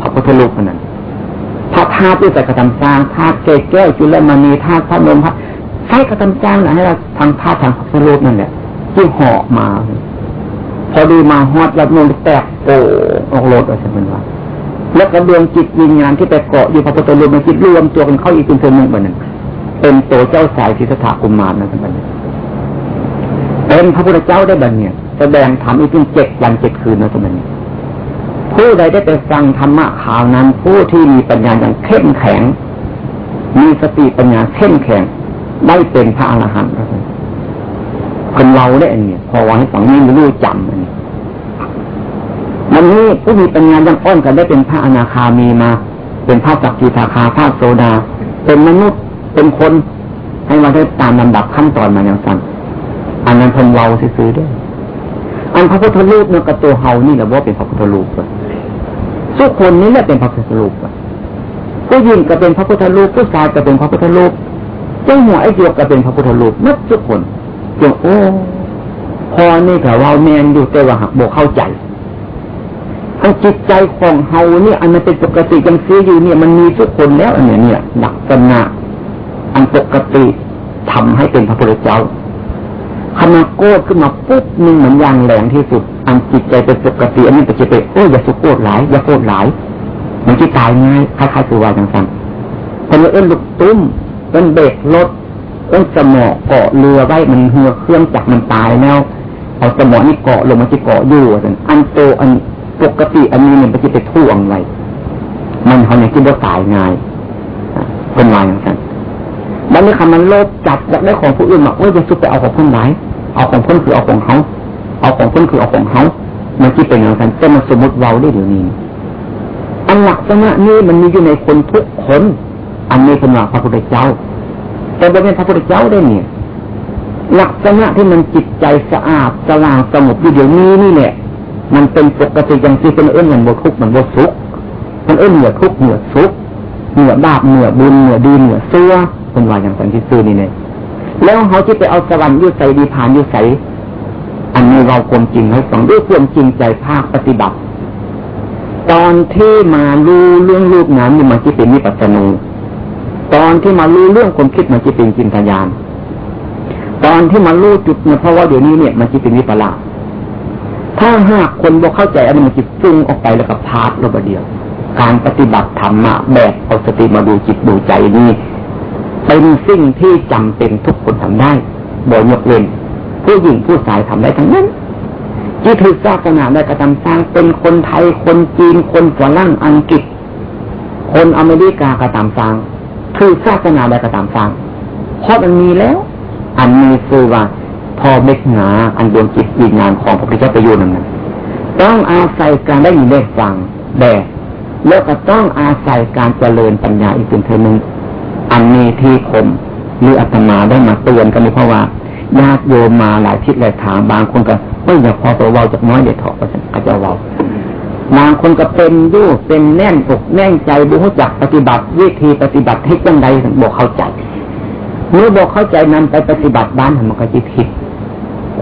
พระพุทธรูปนั้นพระธาตุที่ใส่กระทำสร้างธาตุเกศแก้วจุลมณีธาตุพระนมพระใช้กระทำสร้างนะให้เราทางธาตุทางพระพุทธรูปนั่นแหละที่เหาะมา พอดีมาฮอดรับนนแตกโป่ออกโลดอะไรเป็นว่า แล้วก็ดวงจิตวิญญาณที่ไปเกาะอยู่พระพุทธรูปมันจิตรวมตัวกันเข้าอีกเป็นเทนึ่งบันหนึ่งเป็นตัวเจ้าสายทิสถากุมารนะท่านบันเป็นพระพุทธเจ้าได้บันเนี่ยแสดงธรรมอีกเป็นเจ็ดวันเจ็ดคืนนะท่านบันเนี่ยผู้ใดได้ไปฟังธรรมะข่าวนั้น ผู้ที่มีปัญญาอย่างเข้มแข็ง มีสติปัญญาเข้มแข็งได้เป็นพระอรหันต์คนเราได้อันนี้พอวางให้ฝังนี้รู้จำอันนี้ วันนี้ผู้มีปัญญายังอ้อนกันได้เป็นพระอนาคามีมา เป็นพระจักรีทาคาพระโซดา เป็นมนุษย์เป็นคนให้มาได้ตามลำดับขั้นตอนมาอย่างสั้นอันนั้นทนเราซื้อได้อันพระพุทธรูปเนี่ยกับตัวเฮานี่แหละว่าเป็นพระพุทธรูปทุกคนนี้แหละเป็นพระพุทธรูปผู้หญิงก็เป็นพระพุทธรูปผู้ชายก็เป็นพระพุทธรูปเจ้าหัวไอ้เดียวก็เป็นพระพุทธรูปนับทุกคนจงโอ้พอนี่ค่ะว่าแมนอยู่แต่ว่าหักโบเข้าใจ อันจิตใจของเฮาเนี่ยอันมันเป็นปกติยังซื้ออยู่เนี่ยมันมีทุกคนแล้วอันเนี้ยเนี่ยหลักษณะอันปกติทำให้เป็นพระพุทธเจ้าขณะโกรธขึ้นมาปุ๊บนึงเหมือนยางแหลงที่สุด อันจิตใจเป็นปกติอันนี้ปจะไปโอ้ยอย่าสุโกรธหลายอย่าโกรธหลายมันจะตายง่ายคล้ายๆตัววายจังสันคนเอื้อนลุกตุ้มเป็นเบรกรถเอื้นสมอเกาะเรือไว้มันเหัวเครื่องจักรมันตายแล้วเอาสมอนี่เกาะลงมาที่เกาะอยู่อันโตอัน ปกติอันนี้เนี่ยมันจะไปท่วงไว้มันเขาเนี่ยคิดว่าตายง่ายเป็นวายอย่างนั้นมันไม่คำมันโลภจับอยากได้ของผู้อื่นมาว่าจะสุดไปเอาของคนไหนเอาของคนคือเอาของเขาเอาของคนคือเอาของเขามันคิดเป็นอย่างนั้นจะมาสมมติเราได้เดี๋ยวนี้อันหลักษณะนี้มันมีอยู่ในคนทุกคน อันนี้เป็นหลักพระพุทธเจ้า แต่เป็นพระพุทธเจ้าได้เนี่ยลักษณะที่มันจิตใจสะอาดสว่างสงบอยู่เดี๋ยวนี้นี่แหละ มันเป็นปกติอย่างที่เป็นเอื้นเหมือนบทุกมันบสุกมันเอื้นเหนือทุกเหนือสุกเหนือบาปเหนือบุญเหนือดีเหนือเสื้อเป็นว่าอย่างสันที่ซื้อนี่เนี่ยแล้วเขาที่ไปเอาสวรรค์ยุใส่ดีผ่านยุใส่อันนี้เราความจริงให้ฟังด้วยความจริงใจภาคปฏิบัติ ตอนที่มารู้เรื่องรูปนั้นนี่มันจะเป็นนิพพานูตอนที่มารู้เรื่องความคิดมันจะเป็นจินตญาณตอนที่มารู้จุดเนี่ยเพราะว่าเดี๋ยวนี้เนี่ยมันจะเป็นวิปลาส ถ้าหากคนบ่เข้าใจอันนี้มันจิตฟุ้งออกไปแล้วก็พาดลงไปเดียว การปฏิบัติธรรมะแบบเอาสติมาดูจิตดูใจนี่เป็นสิ่งที่จำเป็นทุกคนทำได้บ่ยกเว้นผู้หญิงผู้ชายทำได้ทั้งนั้นที่ถือศาสนาได้กระทำสร้างเป็นคนไทยคนจีนคนฝรั่งอังกฤษ คนอเมริกากระทำสร้างถือศาสนาได้กระทำสร้างเพราะมันมีแล้ว อันมีคือว่า พอเม็ดหนาอันดวงจิตวิญญาณของพระพุทธเจ้าประโยชน์นั้นต้องอาศัยการได้ยินได้ฟังแต่แล้วก็ต้องอาศัยการเจริญปัญญาอีกเป็นเทอนึงอันนี้ที่ผมหรืออาตมาได้มาเตือนกันเพราะว่าญาติโยมมาหลายทิศหลายทางบางคนก็ไม่อยากพอตัวเวาจากน้อยเดี๋ยวถอดก็จะเวาบางคนก็เป็นยู่เป็นแน่นอกแน่นใจบุหุจักปฏิบัติวิธีปฏิบัติให้จังใดบอกเข้าใจเมื่อบอกเข้าใจนำไปปฏิบัติบ้านมันก็จะผิด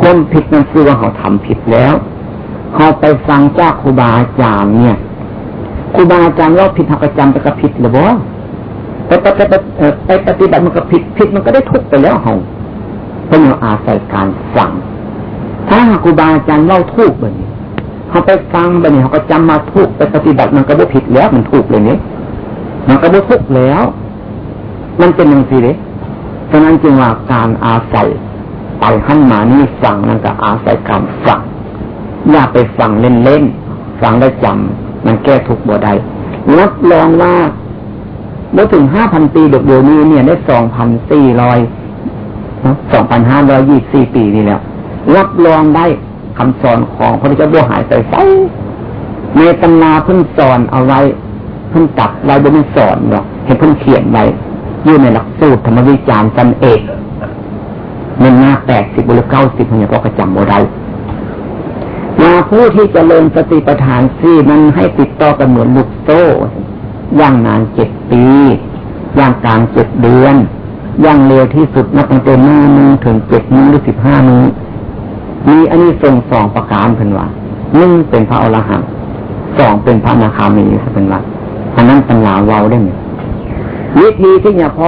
คนผิดนั่นคือว่าเขาทำผิดแล้ว เขาไปฟังจากครูบาอาจารย์เนี่ยครูบาอาจารย์ว่าผิดหักจำไปกับผิดหรือบ่ไปไปไปไปปฏิบัติมันก็ผิดผิดมันก็ได้ทุกไปแล้วเขาเพราะเราอาศัยการฟังถ้าครูบาอาจารย์เล่าทุกแบบนี้เเขาไปฟังไปเนี่ยเขาก็จำมาถูกไปปฏิบัติมันก็บ่ผิดแล้วมันถูกเลยเนี่ยมันก็บ่ทุกแล้ว มันเป็นอย่างสิเลยฉะนั้นจึงว่าการอาศัย ไปขั้นมานี่ฟังนั่นก็อาศัยการฟังอย่าไปฟังเล่นๆฟังได้จำมันแก้ทุกบ่ได้รับรองว่าเมื่อถึงห้าพันปีเดี๋ยวนี้เนี่ยได้สองพันสี่ร้อยสองพันห้าร้อยยี่สี่ปีนี่แล้ว รับรองได้คำสอนของพระเจ้าบ่หายใส่ในตำนาเพิ่งสอนเอาไว้เพิ่งตัดไว้บนสอนเนาะให้เพิ่งเขียนไว้ยื่ในหลักสูตรธรรมวิจารณ์กันเอก มันหน้าแปดสิบบุรเก้าสิบเนี่ยพอกระจำโมได้มาผู้ที่จเจริญสติปัฏฐานสี่มันให้ติดต่อกันเหมือนลูกโซ่ย่างนานเจ็ดปีย่างกลางเจ็ดเดือนย่างเร็วที่สุดนับตั้งแต่หน้ามือถึงเจ็ดมือหรือสิบห้ามือมีอันนี้ทรงสองประการเป็นว่าหนึ่งเป็นพระอรหันต์สองเป็นพระนาคามีเป็นว่าอันนั้นตำราเวาได้ไหมวิธีที่จะพอ